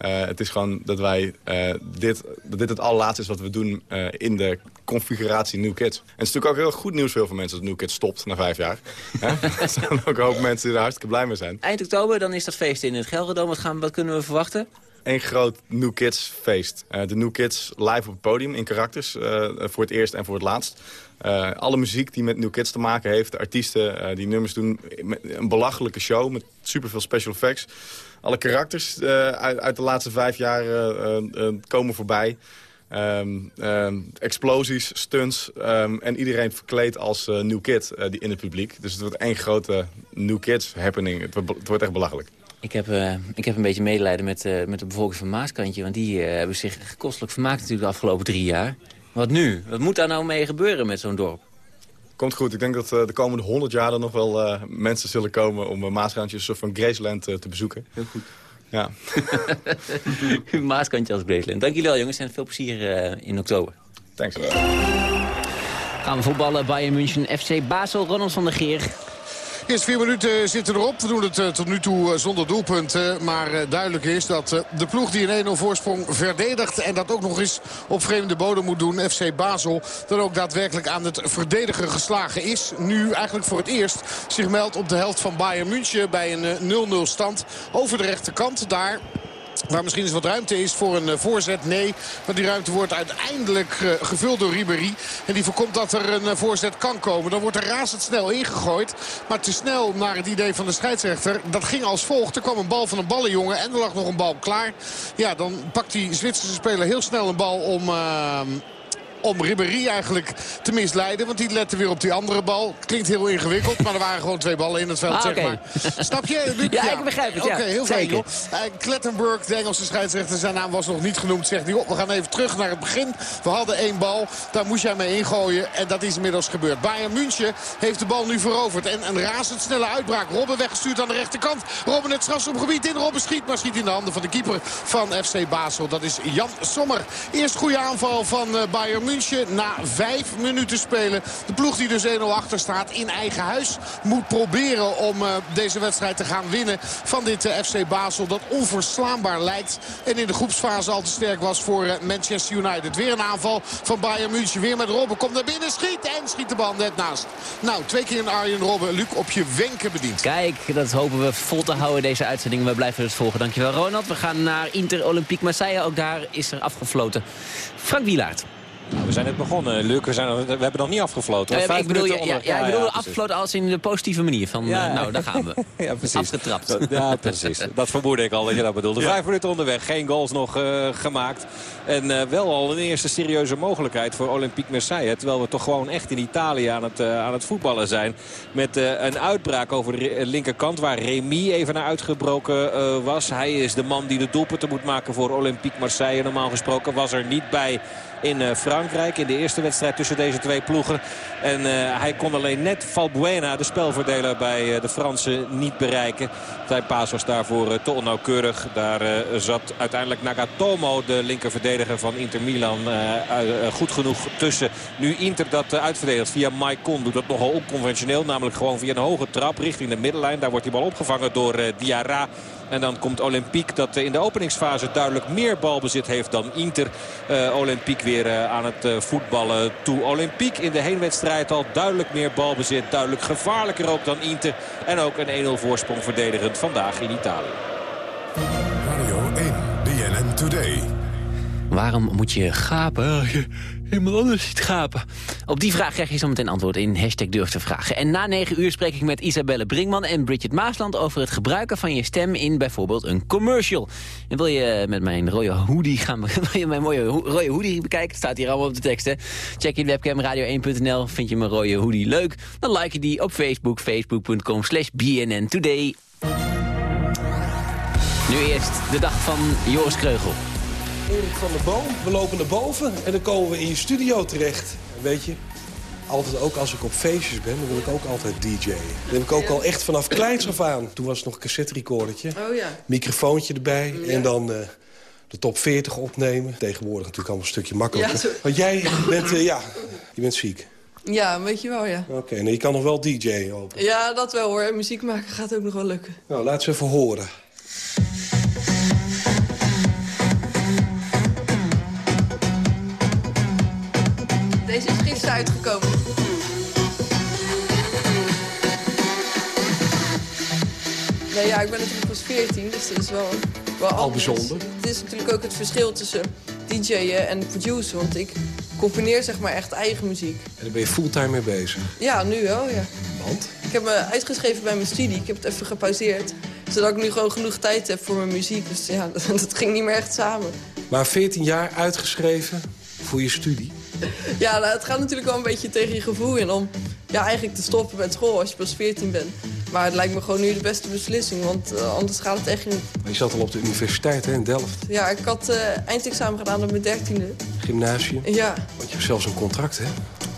Uh, het is gewoon dat wij uh, dit, dat dit het allerlaatste is wat we doen uh, in de configuratie New Kids. En het is natuurlijk ook heel goed nieuws voor heel veel mensen dat New Kids stopt na vijf jaar. *laughs* *laughs* er zijn ook een hoop mensen die er hartstikke blij mee zijn. Eind oktober, dan is dat feest in het Gelredome. Wat, gaan, wat kunnen we verwachten? Een groot New Kids feest. de New Kids live op het podium in karakters. voor het eerst en voor het laatst. alle muziek die met New Kids te maken heeft. De artiesten die nummers doen. Een belachelijke show met superveel special effects alle karakters uh, uit, uit, de laatste vijf jaar uh, komen voorbij. Um, um, explosies, stunts um, en iedereen verkleed als New Kid die in het publiek. Dus het wordt één grote New Kids happening. Het, wordt echt belachelijk. Ik heb, uh, ik heb een beetje medelijden met, uh, met de bevolking van Maaskantje. Want die uh, hebben zich kostelijk vermaakt natuurlijk de afgelopen drie jaar. Wat nu? Wat moet daar nou mee gebeuren met zo'n dorp? Komt goed. Ik denk dat uh, de komende 100 jaar er nog wel uh, mensen zullen komen om uh, Maaskantje een soort van Graceland te bezoeken. Heel goed. Ja. *laughs* Maaskantje als Graceland. Dank jullie wel jongens en veel plezier in oktober. Thanks. Gaan we voetballen Bayern München FC Basel, Ronald van der Geer. De eerste vier minuten zitten erop. We doen het uh, tot nu toe uh, zonder doelpunten. Maar uh, duidelijk is dat de ploeg die een 1-0 voorsprong verdedigt... en dat ook nog eens op vreemde bodem moet doen, FC Basel... dan ook daadwerkelijk aan het verdedigen geslagen is. Nu eigenlijk voor het eerst zich meldt op de helft van Bayern München... bij een 0-0 stand over de rechterkant. Daar Waar misschien eens wat ruimte is voor een uh, voorzet. Nee, maar die ruimte wordt uiteindelijk uh, gevuld door Ribéry. En die voorkomt dat er een uh, voorzet kan komen. Dan wordt er razendsnel ingegooid. Maar te snel naar het idee van de scheidsrechter. Dat ging als volgt. Er kwam een bal van een ballenjongen en er lag nog een bal klaar. Ja, dan pakt die Zwitserse speler heel snel een bal om om Ribéry eigenlijk te misleiden. Want die lette weer op die andere bal. Klinkt heel ingewikkeld, maar er waren gewoon twee ballen in het veld. Ah, zeg okay. maar. Snap je? Luc? Ja, ik begrijp het. Oké, heel Zeker. fijn. joh. Uh, Klettenburg, de Engelse scheidsrechter, zijn naam was nog niet genoemd. Zegt hij, we gaan even terug naar het begin. We hadden één bal, daar moest jij mee ingooien. En dat is inmiddels gebeurd. Bayern München heeft de bal nu veroverd. En een razendsnelle uitbraak. Robben weggestuurd aan de rechterkant. Robben het strafschopgebied in. Robben schiet, maar schiet in de handen van de keeper van FC Basel. Dat is Jan Sommer. Eerst goede aanval van uh, Bayern München. Na vijf minuten spelen. De ploeg die dus 1-0 achter staat in eigen huis moet proberen om uh, deze wedstrijd te gaan winnen van dit uh, FC Basel. Dat onverslaanbaar lijkt en in de groepsfase al te sterk was voor uh, Manchester United. Weer een aanval van Bayern München. Weer met Robben. Komt naar binnen, schiet en schiet de bal net naast. Nou, twee keer een Arjen Robben. Luc op je wenken bediend. Kijk, dat hopen we vol te houden deze uitzending. We blijven het volgen. Dankjewel Ronald. We gaan naar Inter Olympique Marseille. Ook daar is er afgefloten. Frank Wielaert. Nou, we zijn net begonnen, Luc. We, zijn, we hebben nog niet afgefloten. Ik bedoel, ja, onder... ja, ja, ik bedoel afgefloten als in de positieve manier. Van, uh, nou, daar gaan we. *laughs* ja, precies. Afgetrapt. Ja, precies. *laughs* Dat vermoedde ik al dat je dat bedoelde. Vijf minuten onderweg, geen goals nog uh, gemaakt. En wel al een eerste serieuze mogelijkheid voor Olympique Marseille. Terwijl we toch gewoon echt in Italië aan het, aan het voetballen zijn. Met een uitbraak over de linkerkant waar Remy even naar uitgebroken was. Hij is de man die de doelpunten moet maken voor Olympique Marseille. Normaal gesproken was er niet bij in uh, Frankrijk. In de eerste wedstrijd tussen deze twee ploegen. En uh, hij kon alleen net Valbuena, de spelverdeler bij uh, de Fransen, niet bereiken. Zijn paas was daarvoor te onnauwkeurig. Daar zat uiteindelijk Nagatomo, de linkerverdediger van Inter Milan, goed genoeg tussen. Nu Inter dat uitverdedigt via Maicon doet dat nogal onconventioneel. Namelijk gewoon via een hoge trap richting de middenlijn. Daar wordt die bal opgevangen door Diarra. En dan komt Olympique dat in de openingsfase duidelijk meer balbezit heeft dan Inter. Uh, Olympique weer uh, aan het uh, voetballen toe. Olympique in de heenwedstrijd al duidelijk meer balbezit. Duidelijk gevaarlijker ook dan Inter. En ook een 1-0 voorsprong verdedigend vandaag in Italië. Radio 1, BNN Today. Waarom moet je gapen? Helemaal anders ziet gapen. Op die vraag krijg je zo meteen antwoord in hashtag durf te vragen. En na 9 uur spreek ik met Isabelle Brinkman en Bridget Maasland... over het gebruiken van je stem in bijvoorbeeld een commercial. En wil je met mijn rode hoodie gaan... *laughs* wil je mijn mooie rode hoodie bekijken? Staat hier allemaal op de teksten. Check je webcam radio1.nl. Vind je mijn rode hoodie leuk? Dan like je die op Facebook. Facebook.com slash BNN Today. Nu eerst de dag van Joris Kreugel. Erik van der Boom. We lopen naar boven en dan komen we in je studio terecht. Weet je, altijd ook als ik op feestjes ben, dan wil ik ook altijd DJ'en. Dat heb ik ook al echt vanaf kleins af aan. Toen was het nog een cassette recordertje. Oh ja. Microfoontje erbij ja. en dan uh, de top 40 opnemen. Tegenwoordig natuurlijk allemaal een stukje makkelijker. Want jij bent, uh, ja, je bent ziek. Ja, weet je wel, ja. Oké, okay, nou, je kan nog wel DJ'en hopen. Ja, dat wel hoor. Muziek maken gaat ook nog wel lukken. Nou, laat ze even horen. Deze is gisteren uitgekomen. Nee, ja, ik ben natuurlijk pas 14, dus dat is wel, wel Al bijzonder. Het is natuurlijk ook het verschil tussen DJ'en en produceren, want ik componeer zeg maar echt eigen muziek. En daar ben je fulltime mee bezig? Ja, nu wel, ja. Want? Ik heb me uitgeschreven bij mijn studie. Ik heb het even gepauzeerd. Zodat ik nu gewoon genoeg tijd heb voor mijn muziek. Dus ja, *laughs* dat, dat ging niet meer echt samen. Maar 14 jaar uitgeschreven voor je studie? Ja, nou, het gaat natuurlijk wel een beetje tegen je gevoel in om ja, eigenlijk te stoppen met school als je pas 14 bent. Maar het lijkt me gewoon nu de beste beslissing, want uh, anders gaat het echt niet. Maar je zat al op de universiteit hè, in Delft? Ja, ik had uh, eindexamen gedaan op mijn dertiende. Gymnasium? Ja. Want je hebt zelfs een contract, hè?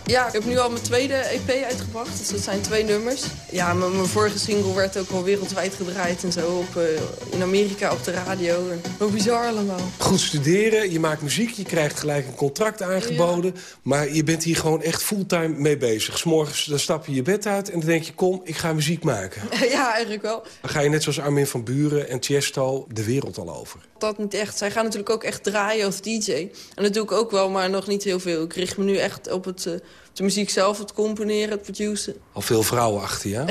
Ja, ik heb nu al mijn tweede EP uitgebracht. Dus dat zijn twee nummers. Ja, mijn, mijn vorige single werd ook al wereldwijd gedraaid en zo. Op, uh, in Amerika op de radio. En, hoe bizar allemaal. Goed studeren, je maakt muziek, je krijgt gelijk een contract aangeboden. Maar je bent hier gewoon echt fulltime mee bezig. S'morgens dan stap je je bed uit en dan denk je... kom, ik ga muziek maken. *laughs* ja, eigenlijk wel. Dan ga je net zoals Armin van Buren en Tiesto de wereld al over. Dat niet echt. Zij gaan natuurlijk ook echt draaien als DJ. En dat doe ik ook wel, maar nog niet heel veel. Ik richt me nu echt op het... Uh, de muziek zelf, het componeren, het produceren. Al veel vrouwen achter je?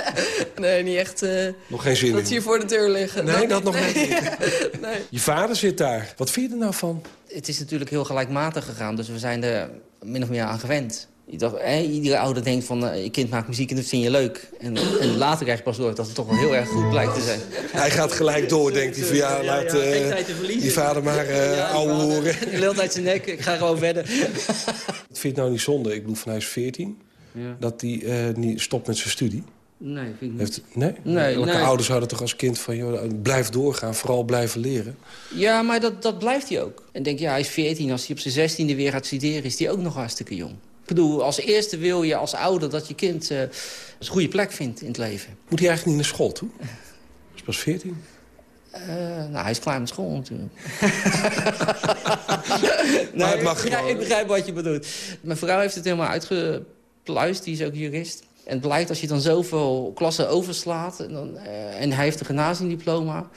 *laughs* nee, niet echt. Uh, nog geen zin Dat hier voor de deur liggen. Nee, dat, dat nog nee. niet. *laughs* nee. Je vader zit daar. Wat vind je er nou van? Het is natuurlijk heel gelijkmatig gegaan, dus we zijn er min of meer aan gewend. Ik dacht, eh, iedere ouder denkt van, uh, je kind maakt muziek en dat vind je leuk. En, en later krijg je pas door dat het toch wel heel erg goed blijkt te zijn. Hij gaat gelijk door, denkt hij. Van ja, laat uh, die vader maar uh, ja, ouwe horen. *laughs* Die lult uit zijn nek, ik ga gewoon verder. *laughs* Vind je het nou niet zonde, ik bedoel van hij is 14... Ja. dat hij niet stopt met zijn studie? Nee, vind ik niet. Heeft, nee? nee Elke nee. ouders hadden toch als kind van... Joh, blijf doorgaan, vooral blijven leren. Ja, maar dat, dat blijft hij ook. En denk, ja, hij is 14. Als hij op zijn 16e weer gaat studeren... is hij ook nog hartstikke jong. Ik bedoel, als eerste wil je als ouder dat je kind uh, een goede plek vindt in het leven. Moet hij eigenlijk niet naar school toe? Hij is pas 14. Uh, nou, hij is klaar met school natuurlijk. *laughs* maar het mag ja, ik begrijp wat je bedoelt. Mijn vrouw heeft het helemaal uitgepluist, die is ook jurist. En het blijkt als je dan zoveel klassen overslaat... en, dan, uh, en hij heeft een gymnasiumdiploma...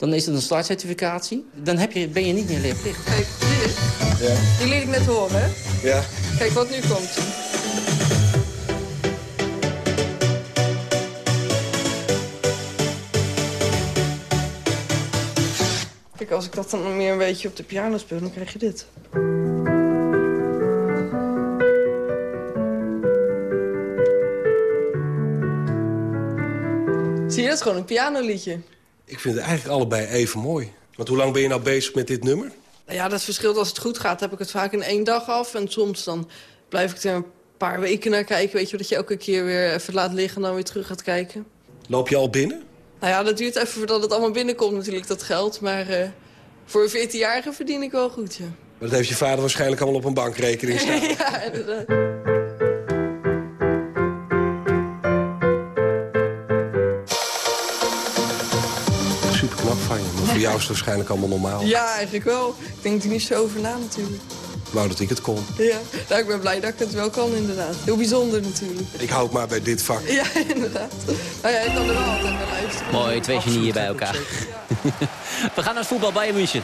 dan is het een startcertificatie. Dan heb je, ben je niet meer leerplichtig. Kijk, dit. Ja. Die leer ik net horen, hè? Ja. Kijk wat nu komt. Kijk, als ik dat dan meer een beetje op de piano speel, dan krijg je dit. Zie je, dat is gewoon een pianoliedje. Ik vind het eigenlijk allebei even mooi. Want hoe lang ben je nou bezig met dit nummer? Nou ja, dat verschilt. Als het goed gaat, heb ik het vaak in één dag af. En soms dan blijf ik er een paar weken naar kijken. Weet je, dat je elke keer weer even laat liggen en dan weer terug gaat kijken. Loop je al binnen? Nou ja, dat duurt even voordat het allemaal binnenkomt natuurlijk, dat geld. Maar uh, voor een 14-jarige verdien ik wel goed, ja. Maar dat heeft je vader waarschijnlijk allemaal op een bankrekening staan. *laughs* ja, inderdaad. Van je, maar voor jou is het waarschijnlijk allemaal normaal. Ja, eigenlijk wel. Ik denk er niet zo over na natuurlijk. Wou dat ik het kon. Ja, nou, ik ben blij dat ik het wel kan inderdaad. Heel bijzonder natuurlijk. Ik hou het maar bij dit vak. Ja, *laughs* inderdaad. Nou ja, ik kan er wel altijd naar luisteren. Mooi, twee genieën bij elkaar. *laughs* We gaan naar het voetbal Bayern München.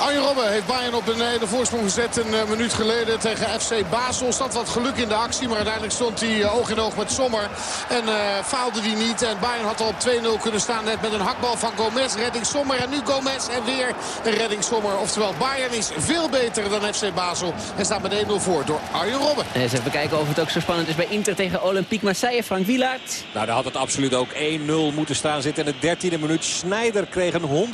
Arjen Robben heeft Bayern op een ene voorsprong gezet een uh, minuut geleden tegen FC Basel. Stond wat geluk in de actie, maar uiteindelijk stond hij uh, oog in oog met Sommer. En uh, faalde hij niet. En Bayern had al op 2-0 kunnen staan net met een hakbal van Gomez. Redding Sommer en nu Gomez en weer een redding Sommer. Oftewel Bayern is veel beter dan FC Basel. En staat met 1-0 voor door Arjen Robben. En eens even kijken of het ook zo spannend is bij Inter tegen Olympique Marseille. Frank Wielaert. Nou, daar had het absoluut ook 1-0 moeten staan zitten. In de 13e minuut. Schneider kreeg een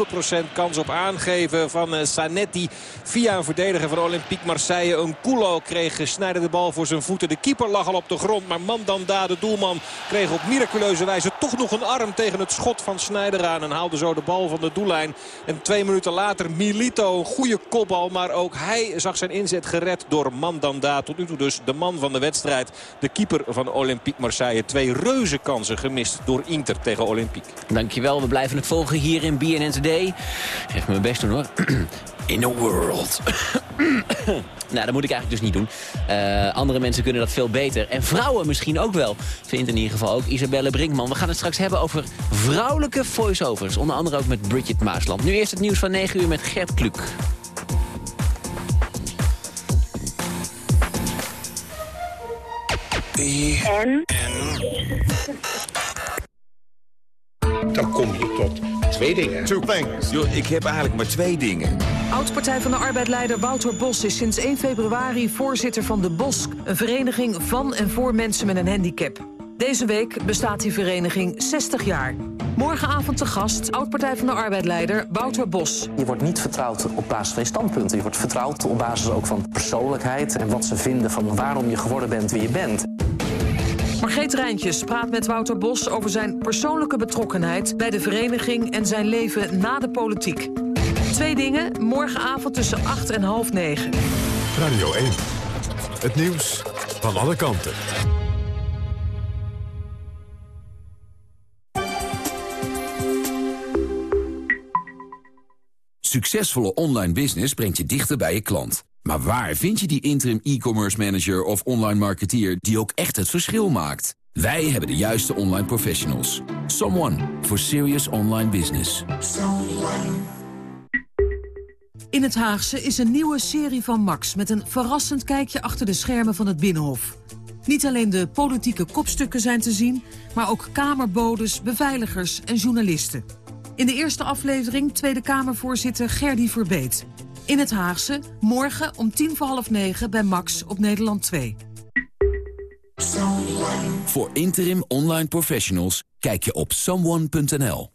100% kans op aangeven van Sanetti. Via een verdediger van Olympique Marseille. Een Kulo kreeg Snijder de bal voor zijn voeten. De keeper lag al op de grond. Maar Mandanda, de doelman, kreeg op miraculeuze wijze toch nog een arm tegen het schot van Snijder aan. En haalde zo de bal van de doellijn. En twee minuten later Milito, een goede kopbal. Maar ook hij zag zijn inzet gered door Mandanda. Tot nu toe dus de man van de wedstrijd. De keeper van Olympique Marseille. Twee reuze kansen gemist door Inter tegen Olympique. Dankjewel, we blijven het volgen hier in BNN Today. Geef me mijn best doen hoor. *clears throat* In a world. *coughs* nou, dat moet ik eigenlijk dus niet doen. Uh, andere mensen kunnen dat veel beter. En vrouwen misschien ook wel. Vindt in ieder geval ook Isabelle Brinkman. We gaan het straks hebben over vrouwelijke voice-overs. Onder andere ook met Bridget Maasland. Nu eerst het nieuws van 9 uur met Gert Kluk. En? Dan kom je tot twee dingen. Two things. Yo, ik heb eigenlijk maar twee dingen. Oud-partij van de arbeidleider Wouter Bos is sinds 1 februari voorzitter van de BOSK... een vereniging van en voor mensen met een handicap. Deze week bestaat die vereniging 60 jaar. Morgenavond te gast, oud-partij van de arbeidleider Wouter Bos. Je wordt niet vertrouwd op basis van je standpunten. Je wordt vertrouwd op basis ook van persoonlijkheid... en wat ze vinden van waarom je geworden bent wie je bent. Margreet Rijntjes praat met Wouter Bos over zijn persoonlijke betrokkenheid... bij de vereniging en zijn leven na de politiek. Twee dingen, morgenavond tussen 8 en half 9. Radio 1. Het nieuws van alle kanten. Succesvolle online business brengt je dichter bij je klant. Maar waar vind je die interim e-commerce manager of online marketeer die ook echt het verschil maakt? Wij hebben de juiste online professionals. Someone for serious online business. In het Haagse is een nieuwe serie van Max... met een verrassend kijkje achter de schermen van het Binnenhof. Niet alleen de politieke kopstukken zijn te zien... maar ook kamerbodes, beveiligers en journalisten. In de eerste aflevering Tweede Kamervoorzitter Gerdy Verbeet. In het Haagse, morgen om tien voor half negen bij Max op Nederland 2. Voor interim online professionals kijk je op someone.nl.